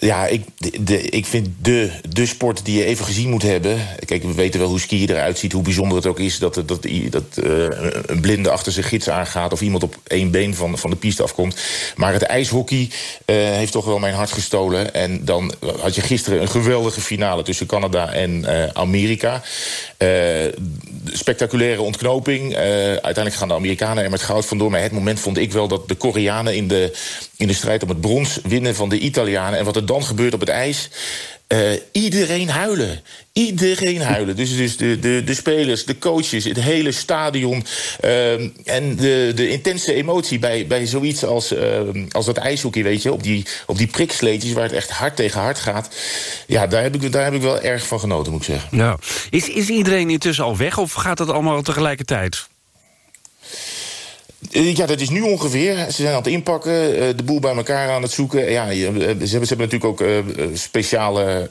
Ja, ik, de, ik vind de, de sport die je even gezien moet hebben... Kijk, we weten wel hoe skiën eruit ziet, hoe bijzonder het ook is... dat, dat, dat uh, een blinde achter zijn gids aangaat... of iemand op één been van, van de piste afkomt. Maar het ijshockey uh, heeft toch wel mijn hart gestolen. En dan had je gisteren een geweldige finale tussen Canada en Amerika. spectaculaire ontknoping. uiteindelijk gaan de Amerikanen er met goud vandoor. Maar het moment vond ik wel dat de Koreanen in de, in de strijd om het brons winnen van de Italianen. En wat er dan gebeurt op het ijs... Uh, iedereen huilen. Iedereen huilen. Dus, dus de, de, de spelers, de coaches, het hele stadion. Uh, en de, de intense emotie bij, bij zoiets als, uh, als dat ijshockey, weet je, op die, op die priksleetjes waar het echt hard tegen hard gaat. Ja, daar heb ik, daar heb ik wel erg van genoten, moet ik zeggen. Ja. Is, is iedereen intussen al weg of gaat dat allemaal tegelijkertijd? Eh, ja, dat is nu ongeveer. Ze zijn aan het inpakken, eh, de boel bij elkaar aan het zoeken. Ja, ze, hebben, ze hebben natuurlijk ook speciale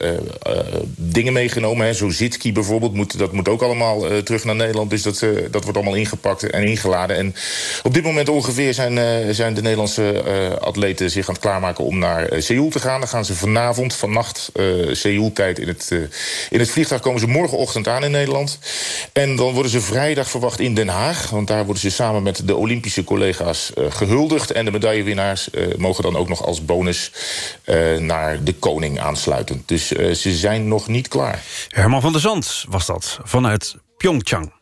dingen meegenomen. Hè. Zo Zitski bijvoorbeeld, moet, dat moet ook allemaal terug naar Nederland. Dus dat, dat wordt allemaal ingepakt en ingeladen. En op dit moment ongeveer zijn, zijn de Nederlandse atleten zich aan het klaarmaken... om naar Seoul te gaan. Dan gaan ze vanavond, vannacht, Seoul-tijd in het, in het vliegtuig... komen ze morgenochtend aan in Nederland. En dan worden ze vrijdag verwacht in Den Haag. Want daar worden ze samen met de Olympische Olympische collega's uh, gehuldigd. En de medaillewinnaars uh, mogen dan ook nog als bonus uh, naar de koning aansluiten. Dus ze zijn nog niet klaar. Herman van der Zand was dat, vanuit Pyeongchang.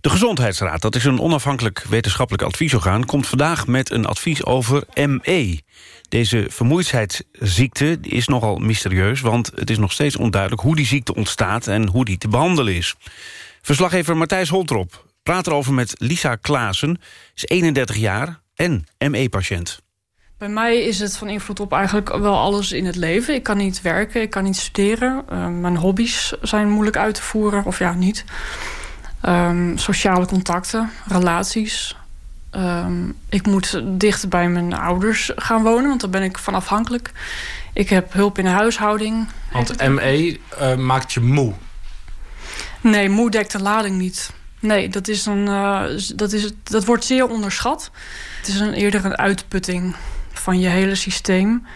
De Gezondheidsraad, dat is een onafhankelijk wetenschappelijk adviesorgaan... komt vandaag met een advies over ME. Deze vermoeidheidsziekte is nogal mysterieus... want het is nog steeds onduidelijk hoe die ziekte ontstaat... en hoe die te behandelen is. Verslaggever Matthijs Holtrop praat erover met Lisa Klaassen, is 31 jaar en ME-patiënt. Bij mij is het van invloed op eigenlijk wel alles in het leven. Ik kan niet werken, ik kan niet studeren. Uh, mijn hobby's zijn moeilijk uit te voeren, of ja, niet. Um, sociale contacten, relaties. Um, ik moet dicht bij mijn ouders gaan wonen, want daar ben ik van afhankelijk. Ik heb hulp in de huishouding. Want ME uh, maakt je moe? Nee, moe dekt de lading niet. Nee, dat, is een, uh, dat, is, dat wordt zeer onderschat. Het is een, eerder een uitputting van je hele systeem.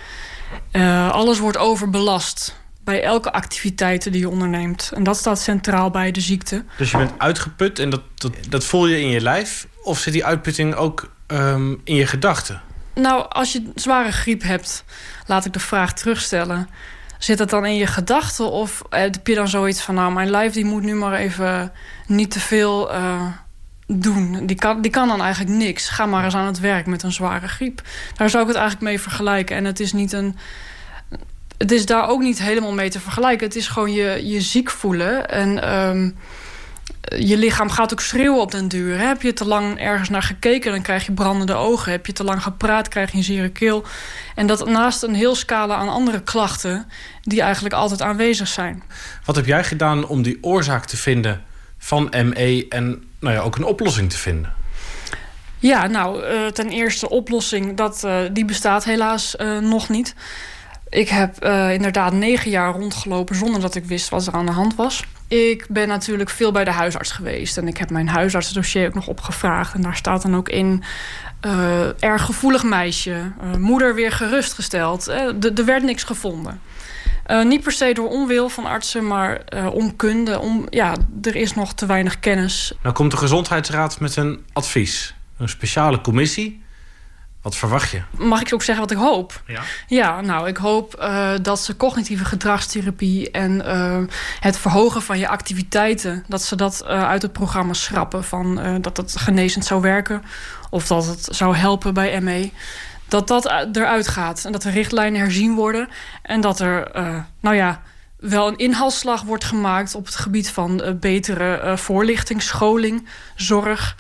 Uh, alles wordt overbelast bij elke activiteit die je onderneemt. En dat staat centraal bij de ziekte. Dus je bent uitgeput en dat, dat, dat voel je in je lijf? Of zit die uitputting ook um, in je gedachten? Nou, als je zware griep hebt, laat ik de vraag terugstellen. Zit het dan in je gedachten? Of heb je dan zoiets van... nou, mijn lijf die moet nu maar even niet te veel uh, doen. Die kan, die kan dan eigenlijk niks. Ga maar eens aan het werk met een zware griep. Daar zou ik het eigenlijk mee vergelijken. En het is niet een... Het is daar ook niet helemaal mee te vergelijken. Het is gewoon je, je ziek voelen. En... Um, je lichaam gaat ook schreeuwen op den duur. Heb je te lang ergens naar gekeken, dan krijg je brandende ogen. Heb je te lang gepraat, krijg je een zere keel. En dat naast een heel scala aan andere klachten... die eigenlijk altijd aanwezig zijn. Wat heb jij gedaan om die oorzaak te vinden van ME... en nou ja, ook een oplossing te vinden? Ja, nou, uh, ten eerste oplossing, dat, uh, die bestaat helaas nog niet. Ik heb inderdaad negen jaar rondgelopen zonder dat ik wist wat er aan de hand was. Ik ben natuurlijk veel bij de huisarts geweest. En ik heb mijn huisartsdossier ook nog opgevraagd. En daar staat dan ook in... Uh, erg gevoelig meisje. Uh, moeder weer gerustgesteld. Er werd niks gevonden. niet per se door onwil van artsen, maar onkunde. Om, ja, er is nog te weinig kennis. Nou komt de Gezondheidsraad met een advies. Een speciale commissie wat verwacht je? Mag ik ook zeggen wat ik hoop? Ja, ja nou, ik hoop uh, dat ze cognitieve gedragstherapie... en uh, het verhogen van je activiteiten... dat ze dat uh, uit het programma schrappen. Van, dat het genezend zou werken. Of dat het zou helpen bij ME. Dat dat eruit gaat. En dat de richtlijnen herzien worden. En dat er, nou ja wel een inhaalslag wordt gemaakt op het gebied van betere voorlichting, scholing, zorg.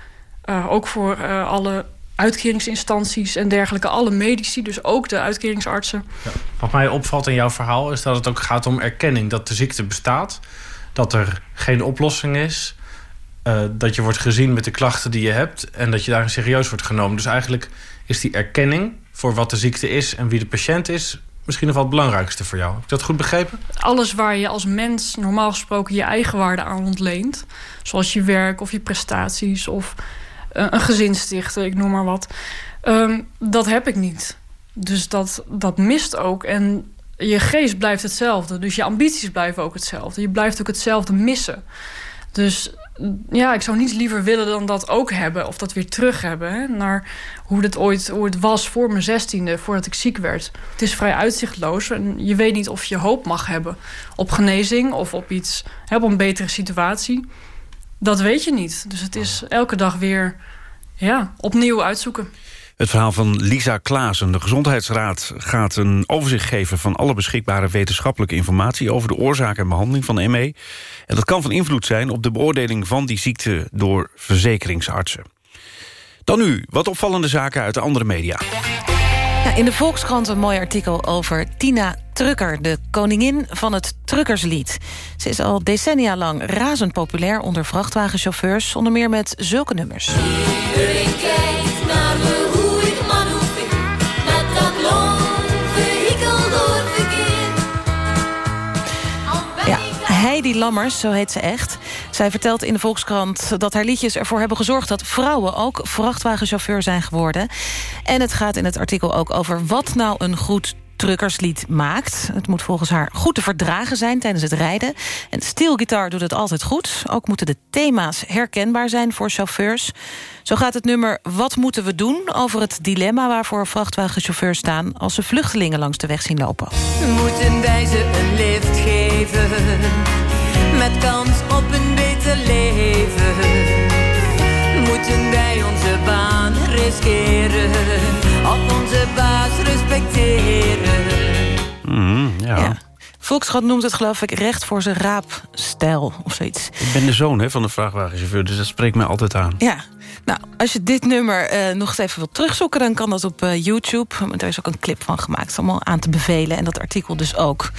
ook voor alle uitkeringsinstanties en dergelijke. Alle medici, dus ook de uitkeringsartsen. Ja. Wat mij opvalt in jouw verhaal is dat het ook gaat om erkenning. Dat de ziekte bestaat, dat er geen oplossing is... Uh, dat je wordt gezien met de klachten die je hebt... en dat je daarin serieus wordt genomen. Dus eigenlijk is die erkenning voor wat de ziekte is... en wie de patiënt is, misschien nog wel het belangrijkste voor jou. Heb ik dat goed begrepen? Alles waar je als mens normaal gesproken je eigen waarde aan ontleent... zoals je werk of je prestaties of een gezin stichten, ik noem maar wat... Um, dat heb ik niet. Dus dat, dat mist ook. En je geest blijft hetzelfde. Dus je ambities blijven ook hetzelfde. Je blijft ook hetzelfde missen. Dus ja, ik zou niets liever willen dan dat ook hebben. Of dat weer terug hebben. Hè, naar hoe het ooit hoe het was voor mijn zestiende, voordat ik ziek werd. Het is vrij uitzichtloos. En je weet niet of je hoop mag hebben op genezing of op iets, op een betere situatie. Dat weet je niet. Dus het is elke dag weer ja, opnieuw uitzoeken. Het verhaal van Lisa Klaassen. De Gezondheidsraad gaat een overzicht geven... van alle beschikbare wetenschappelijke informatie... over de oorzaak en behandeling van ME. En dat kan van invloed zijn op de beoordeling van die ziekte... door verzekeringsartsen. Dan nu, wat opvallende zaken uit de andere media. In de Volkskrant een mooi artikel over Tina Trucker... de koningin van het truckerslied. Ze is al decennia lang razend populair onder vrachtwagenchauffeurs... onder meer met zulke nummers. Lammers, zo heet ze echt. Zij vertelt in de Volkskrant dat haar liedjes ervoor hebben gezorgd... dat vrouwen ook vrachtwagenchauffeur zijn geworden. En het gaat in het artikel ook over wat nou een goed truckerslied maakt. Het moet volgens haar goed te verdragen zijn tijdens het rijden. En steelgitaar doet het altijd goed. Ook moeten de thema's herkenbaar zijn voor chauffeurs. Zo gaat het nummer Wat moeten we doen... over het dilemma waarvoor vrachtwagenchauffeurs staan... als ze vluchtelingen langs de weg zien lopen. Moeten wij ze een lift geven... met kans op een beter leven? Moeten wij onze baan riskeren... of onze baas respecteren? Mm, ja. ja. Volkskrant noemt het geloof ik recht voor zijn raapstijl of zoiets. Ik ben de zoon hè, van de vrachtwagenchauffeur, dus dat spreekt mij altijd aan. Ja, nou, als je dit nummer uh, nog eens even wilt terugzoeken... dan kan dat op uh, YouTube. Daar is ook een clip van gemaakt. allemaal aan te bevelen. En dat artikel dus ook.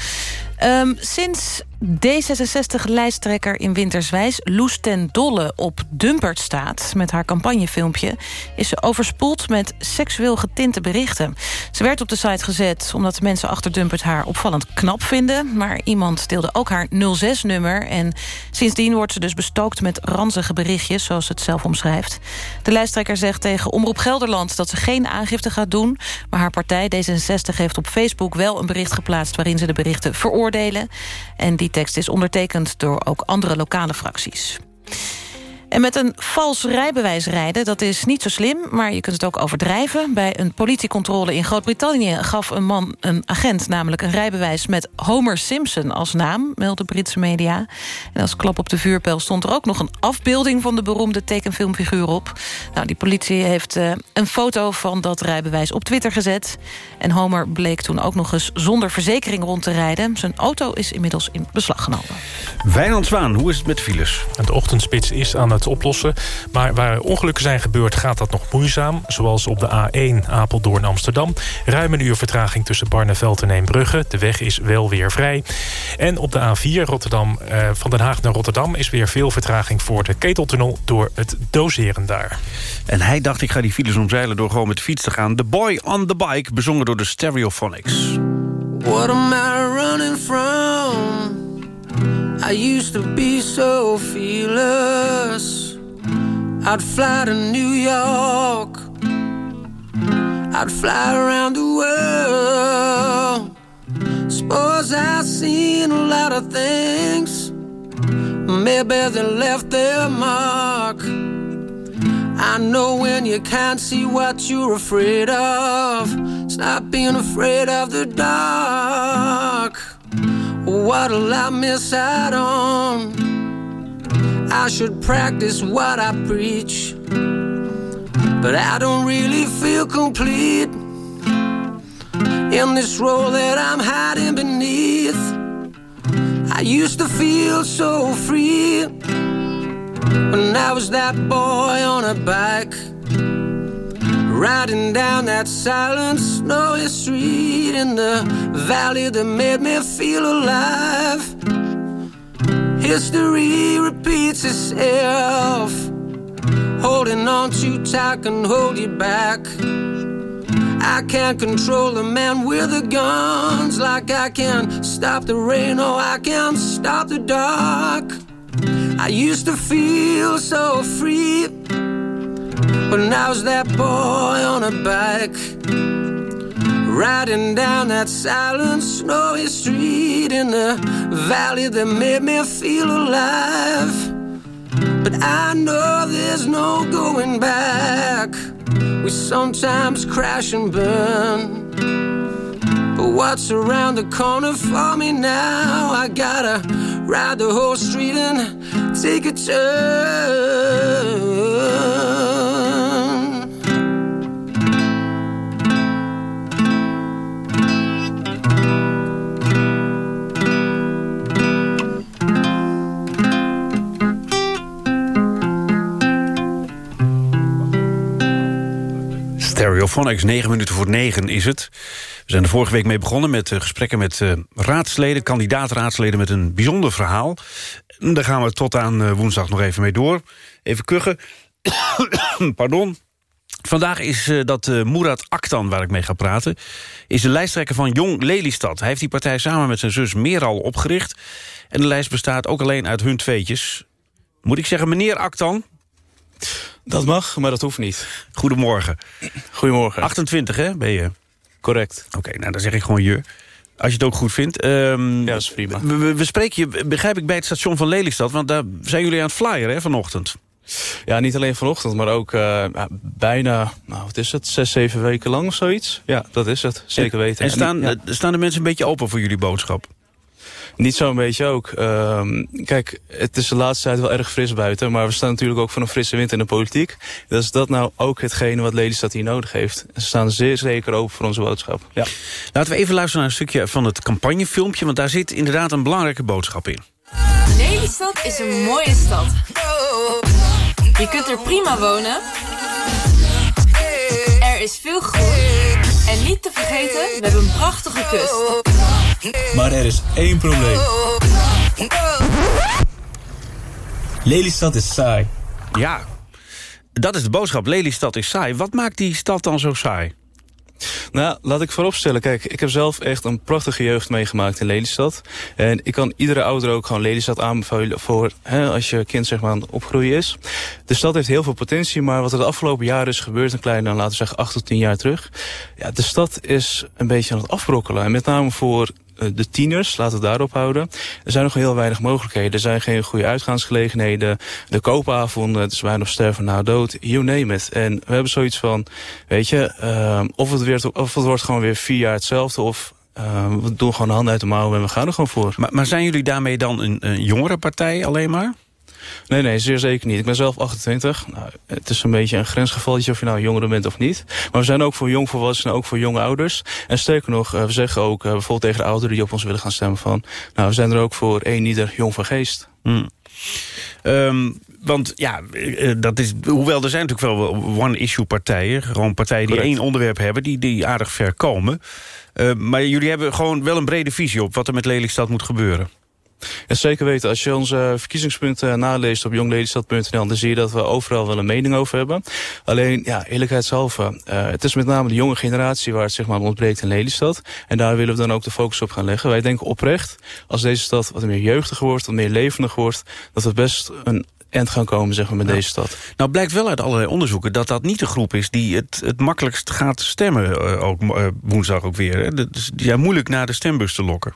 Um, sinds D66-lijsttrekker in Winterswijs, Loes ten Dolle, op Dumpert staat... met haar campagnefilmpje, is ze overspoeld met seksueel getinte berichten. Ze werd op de site gezet omdat mensen achter Dumpert haar opvallend knap vinden... maar iemand deelde ook haar 06-nummer... en sindsdien wordt ze dus bestookt met ranzige berichtjes, zoals ze het zelf omschrijft. De lijsttrekker zegt tegen Omroep Gelderland dat ze geen aangifte gaat doen... maar haar partij D66 heeft op Facebook wel een bericht geplaatst... waarin ze de berichten veroordelen. En die tekst is ondertekend door ook andere lokale fracties. En met een vals rijbewijs rijden, dat is niet zo slim... maar je kunt het ook overdrijven. Bij een politiecontrole in Groot-Brittannië gaf een man een agent... namelijk een rijbewijs met Homer Simpson als naam, meldde Britse media. En als klap op de vuurpijl stond er ook nog een afbeelding... van de beroemde tekenfilmfiguur op. Nou, die politie heeft uh, een foto van dat rijbewijs op Twitter gezet. En Homer bleek toen ook nog eens zonder verzekering rond te rijden. Zijn auto is inmiddels in beslag genomen. Wijnand Zwaan, hoe is het met files? De ochtendspits is aan het oplossen. Maar waar ongelukken zijn gebeurd gaat dat nog moeizaam. Zoals op de A1 Apeldoorn-Amsterdam. Ruim een uur vertraging tussen Barneveld en Eembrugge. De weg is wel weer vrij. En op de A4 Rotterdam, eh, van Den Haag naar Rotterdam... is weer veel vertraging voor de keteltunnel door het doseren daar. En hij dacht, ik ga die files omzeilen door gewoon met de fiets te gaan. The Boy on the Bike, bezongen door de Stereophonics. What am I running from? I used to be so fearless. I'd fly to New York. I'd fly around the world. Suppose I've seen a lot of things. Maybe they left their mark. I know when you can't see what you're afraid of. Stop being afraid of the dark. What'll I miss out on? I should practice what I preach, but I don't really feel complete in this role that I'm hiding beneath. I used to feel so free when I was that boy on a bike Riding down that silent, snowy street in the valley that made me feel alive. History repeats itself. Holding on too tight can hold you back. I can't control the man with the guns like I can stop the rain or I can stop the dark. I used to feel so free, but was that boy on a bike. Riding down that silent, snowy street in the valley that made me feel alive. But I know there's no going back. We sometimes crash and burn. But what's around the corner for me now? I gotta ride the whole street and take a turn. Stereophonics, 9 minuten voor 9 is het. We zijn er vorige week mee begonnen met eh, gesprekken met eh, raadsleden... kandidaat-raadsleden met een bijzonder verhaal. Daar gaan we tot aan eh, woensdag nog even mee door. Even kuchen. Pardon. Vandaag is dat Murat Aktan, waar ik mee ga praten... is de lijsttrekker van Jong Lelystad. Hij heeft die partij samen met zijn zus Meral opgericht. En de lijst bestaat ook alleen uit hun tweetjes. Moet ik zeggen meneer Aktan? Dat mag, maar dat hoeft niet. Goedemorgen. Goedemorgen. 28, hè, ben je? Correct. Oké, nou dan zeg ik gewoon je. Als je het ook goed vindt. Ehm, Ja, dat is prima. We, we- we spreken je, begrijp ik, bij het station van Lelystad. Want daar zijn jullie aan het flyeren, hè, vanochtend. Ja, niet alleen vanochtend, maar ook eh, bijna, nou wat is het, zes, zeven weken lang of zoiets. Ja, dat is het. Zeker weten. En staan, ja, eh, staan de mensen een beetje open voor jullie boodschap? Niet zo'n beetje ook. Ehm, kijk, het is de laatste tijd wel erg fris buiten, maar we staan natuurlijk ook voor een frisse wind in de politiek. Dus is dat nou ook hetgene wat Lelystad hier nodig heeft. Ze staan zeer zeker open voor onze boodschap. Ja. Laten we even luisteren naar een stukje van het campagnefilmpje... want daar zit inderdaad een belangrijke boodschap in. Lelystad is een mooie stad. Je kunt er prima wonen. Er is veel groen. En niet te vergeten, we hebben een prachtige kust. Maar er is één probleem. Lelystad is saai. Ja, dat is de boodschap. Lelystad is saai. Wat maakt die stad dan zo saai? Nou, laat ik vooropstellen. Kijk, ik heb zelf echt een prachtige jeugd meegemaakt in Lelystad. En ik kan iedere ouder ook gewoon Lelystad aanbevelen voor hè, als je kind zeg maar aan het opgroeien is. De stad heeft heel veel potentie, maar wat er de afgelopen jaren is gebeurd, een kleine, laten we zeggen, acht tot tien jaar terug. Ja, de stad is een beetje aan het afbrokkelen. En met name voor de tieners, laten we daarop houden. Er zijn nog heel weinig mogelijkheden. Er zijn geen goede uitgaansgelegenheden. De koopavonden, het is nog sterven na dood. You name it. En we hebben zoiets van, weet je, eh, of, het weer, of het wordt gewoon weer vier jaar hetzelfde... of eh, we doen gewoon de handen uit de mouwen en we gaan er gewoon voor. Maar, maar zijn jullie daarmee dan een, een jongere partij alleen maar? Nee, nee, zeer zeker niet. Ik ben zelf 28. Nou, het is een beetje een grensgevalletje of je nou jongere bent of niet. Maar we zijn ook voor jongvolwassenen, ook voor jonge ouders. En sterker nog, eh, we zeggen ook eh, bijvoorbeeld tegen de ouderen die op ons willen gaan stemmen van... nou, we zijn er ook voor één ieder jong van geest. Hmm. Ehm, want ja, eh, dat is, hoewel er zijn natuurlijk wel one-issue partijen... gewoon partijen die Correct. één onderwerp hebben, die, die aardig ver komen. Eh, maar jullie hebben gewoon wel een brede visie op... wat er met Lelystad moet gebeuren. En zeker weten, als je onze verkiezingspunten naleest op jonglelystad.nl... dan zie je dat we overal wel een mening over hebben. Alleen, ja, eerlijkheidshalve, eh, het is met name de jonge generatie... waar het zeg maar ontbreekt in Lelystad. En daar willen we dan ook de focus op gaan leggen. Wij denken oprecht, als deze stad wat meer jeugdiger wordt... wat meer levendig wordt, dat we best een eind gaan komen zeg maar, met deze stad. Nou blijkt wel uit allerlei onderzoeken dat dat niet de groep is... die het, het makkelijkst gaat stemmen, eh, ook, eh, woensdag ook weer. Hè. Dus die zijn moeilijk naar de stembus te lokken.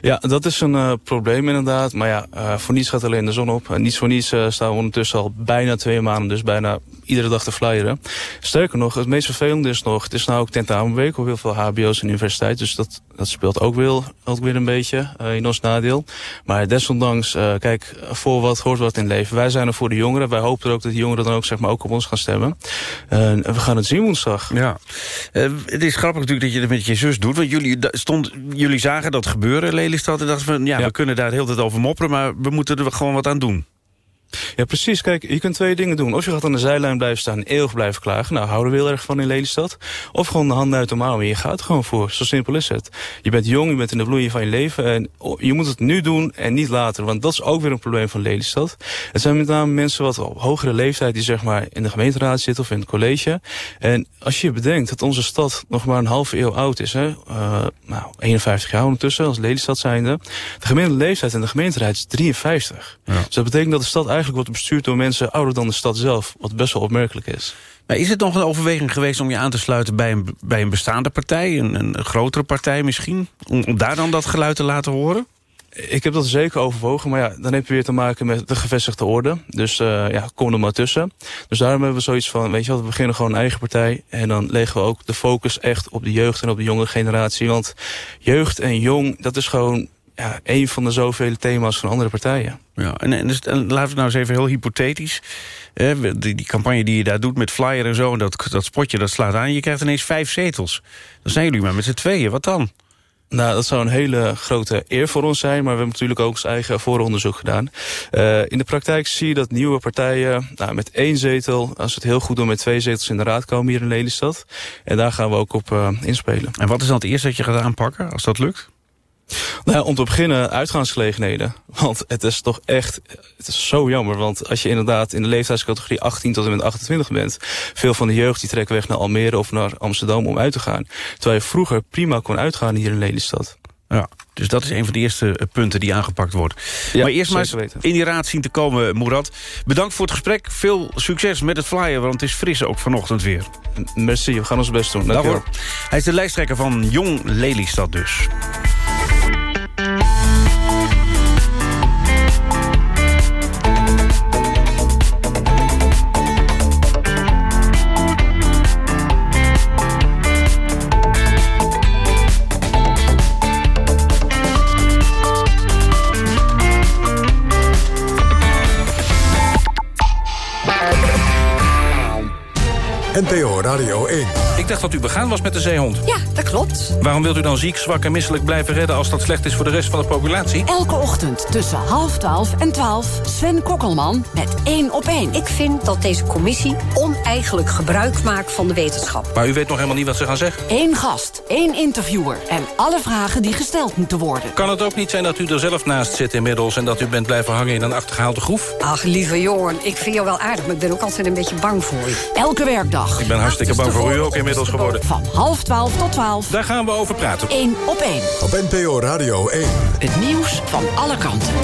Ja, dat is een uh, probleem inderdaad. Maar ja, uh, voor niets gaat alleen de zon op. En niets voor niets uh, staan we ondertussen al bijna twee maanden. Dus bijna iedere dag te flyeren. Sterker nog, het meest vervelende is nog... het is nou ook tentamenweek op heel veel hbo's en universiteit. Dus dat, dat speelt ook weer, ook weer een beetje in ons nadeel. Maar desondanks, kijk, voor wat hoort wat in het leven. Wij zijn er voor de jongeren. Wij hopen er ook dat de jongeren dan ook, zeg maar, ook op ons gaan stemmen. en we gaan het zien woensdag. Ja, het is grappig natuurlijk dat je het met je zus doet. Want jullie, stond, jullie zagen dat gebeuren gebeuren, Lelystad. En dachten van, ja, ja, we kunnen daar de hele tijd over mopperen... maar we moeten er gewoon wat aan doen. Ja, precies. Kijk, je kunt twee dingen doen. Of je gaat aan de zijlijn blijven staan en eeuwig blijven klagen. Nou, houden we heel erg van in Lelystad. Of gewoon de handen uit de mouwen. Je gaat er gewoon voor. Zo simpel is het. Je bent jong, je bent in de bloei van je leven. En je moet het nu doen en niet later. Want dat is ook weer een probleem van Lelystad. Het zijn met name mensen wat op hogere leeftijd... die zeg maar in de gemeenteraad zitten of in het college. En als je bedenkt dat onze stad nog maar een halve eeuw oud is... Hè, uh, nou, 51 jaar ondertussen als Lelystad zijnde. De gemiddelde leeftijd in de gemeenteraad is 53. Ja. Dus dat betekent dat de stad eigenlijk wordt bestuurd door mensen ouder dan de stad zelf. Wat best wel opmerkelijk is. Maar is het nog een overweging geweest om je aan te sluiten bij een, bij een bestaande partij? Een, een grotere partij misschien? Om, om daar dan dat geluid te laten horen? Ik heb dat zeker overwogen, maar ja, dan heb je weer te maken met de gevestigde orde. Dus uh, ja, kom er maar tussen. Dus daarom hebben we zoiets van, weet je wat, we beginnen gewoon een eigen partij. En dan leggen we ook de focus echt op de jeugd en op de jonge generatie. Want jeugd en jong, dat is gewoon ja, een van de zoveel thema's van andere partijen. Ja, en, en, dus, en laten we nou eens even heel hypothetisch. die, die, campagne die je daar doet met flyer en zo... en dat, dat spotje dat slaat aan, je krijgt ineens vijf zetels. Dan zijn jullie maar met z'n tweeën, wat dan? Nou, dat zou een hele grote eer voor ons zijn... maar we hebben natuurlijk ook ons eigen vooronderzoek gedaan. Uh, in de praktijk zie je dat nieuwe partijen nou, met één zetel... als we het heel goed doen met twee zetels in de raad komen hier in Lelystad. En daar gaan we ook op uh, inspelen. En wat is dan het eerste dat je gaat aanpakken, als dat lukt? Nou, om te beginnen uitgaansgelegenheden. Want het is toch echt, het is zo jammer. Want als je inderdaad in de leeftijdscategorie 18 tot en met 28 bent... veel van de jeugd die trekken weg naar Almere of naar Amsterdam om uit te gaan. Terwijl je vroeger prima kon uitgaan hier in Lelystad. Ja, dus dat is een van de eerste eh, punten die aangepakt wordt. Ja, maar eerst maar eens in die raad zien te komen, Moerad. Bedankt voor het gesprek. Veel succes met het flyer, want het is fris ook vanochtend weer. Merci, we gaan ons best doen. Dank Daarvoor. Hij is de lijsttrekker van Jong Lelystad dus. NPO Radio 1. Ik dacht dat u begaan was met de zeehond. Ja, dat klopt. Waarom wilt u dan ziek, zwak en misselijk blijven redden... als dat slecht is voor de rest van de populatie? Elke ochtend tussen half twaalf en twaalf... Sven Kokkelman met één op één. Ik vind dat deze commissie oneigenlijk gebruik maakt van de wetenschap. Maar u weet nog helemaal niet wat ze gaan zeggen? Eén gast, één interviewer en alle vragen die gesteld moeten worden. Kan het ook niet zijn dat u er zelf naast zit inmiddels... en dat u bent blijven hangen in een achtergehaalde groef? Ach, lieve jongen, ik vind jou wel aardig... maar ik ben ook altijd een beetje bang voor je. Elke werkdag. Ik ben hartstikke bang voor u ook inmiddels geworden. Van half twaalf tot twaalf. Daar gaan we over praten. Eén op één. Op NPO Radio 1. Het nieuws van alle kanten.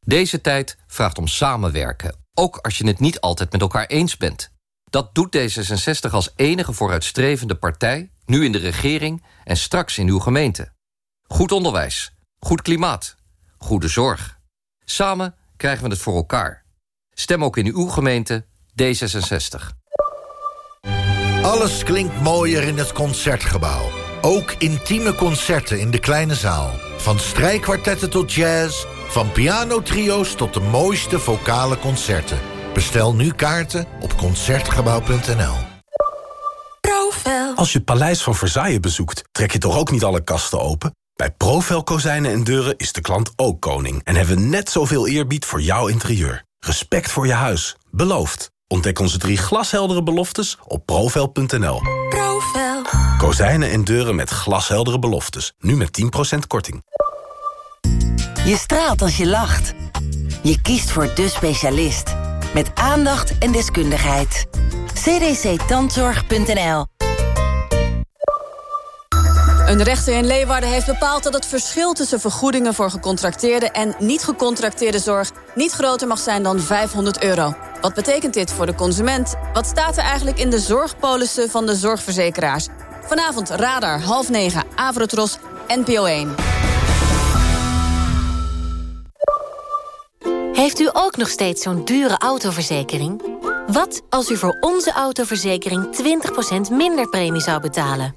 Deze tijd vraagt om samenwerken. Ook als je het niet altijd met elkaar eens bent. Dat doet D66 als enige vooruitstrevende partij... nu in de regering en straks in uw gemeente. Goed onderwijs, goed klimaat, goede zorg. Samen krijgen we het voor elkaar. Stem ook in uw gemeente D66. Alles klinkt mooier in het Concertgebouw. Ook intieme concerten in de kleine zaal. Van strijkkwartetten tot jazz, van pianotrio's tot de mooiste vocale concerten. Bestel nu kaarten op Concertgebouw.nl. Als je het Paleis van Versailles bezoekt, trek je toch ook niet alle kasten open? Bij Profel Kozijnen en Deuren is de klant ook koning... en hebben we net zoveel eerbied voor jouw interieur. Respect voor je huis. Beloofd. Ontdek onze drie glasheldere beloftes op profel.nl. Profel. Kozijnen en deuren met glasheldere beloftes. Nu met 10% korting. Je straalt als je lacht. Je kiest voor de specialist. Met aandacht en deskundigheid. cdctandzorg.nl Een rechter in Leeuwarden heeft bepaald dat het verschil tussen vergoedingen voor gecontracteerde en niet gecontracteerde zorg niet groter mag zijn dan 500 euro. Wat betekent dit voor de consument? Wat staat er eigenlijk in de zorgpolissen van de zorgverzekeraars? Vanavond Radar, half negen, Avrotros, NPO 1. Heeft u ook nog steeds zo'n dure autoverzekering? Wat als u voor onze autoverzekering 20% minder premie zou betalen?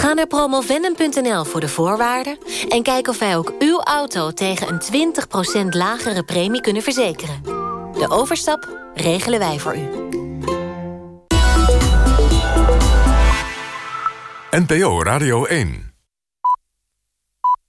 Ga naar promovendum.nl voor de voorwaarden... en kijk of wij ook uw auto tegen een 20% lagere premie kunnen verzekeren. De overstap regelen wij voor u. NPO Radio 1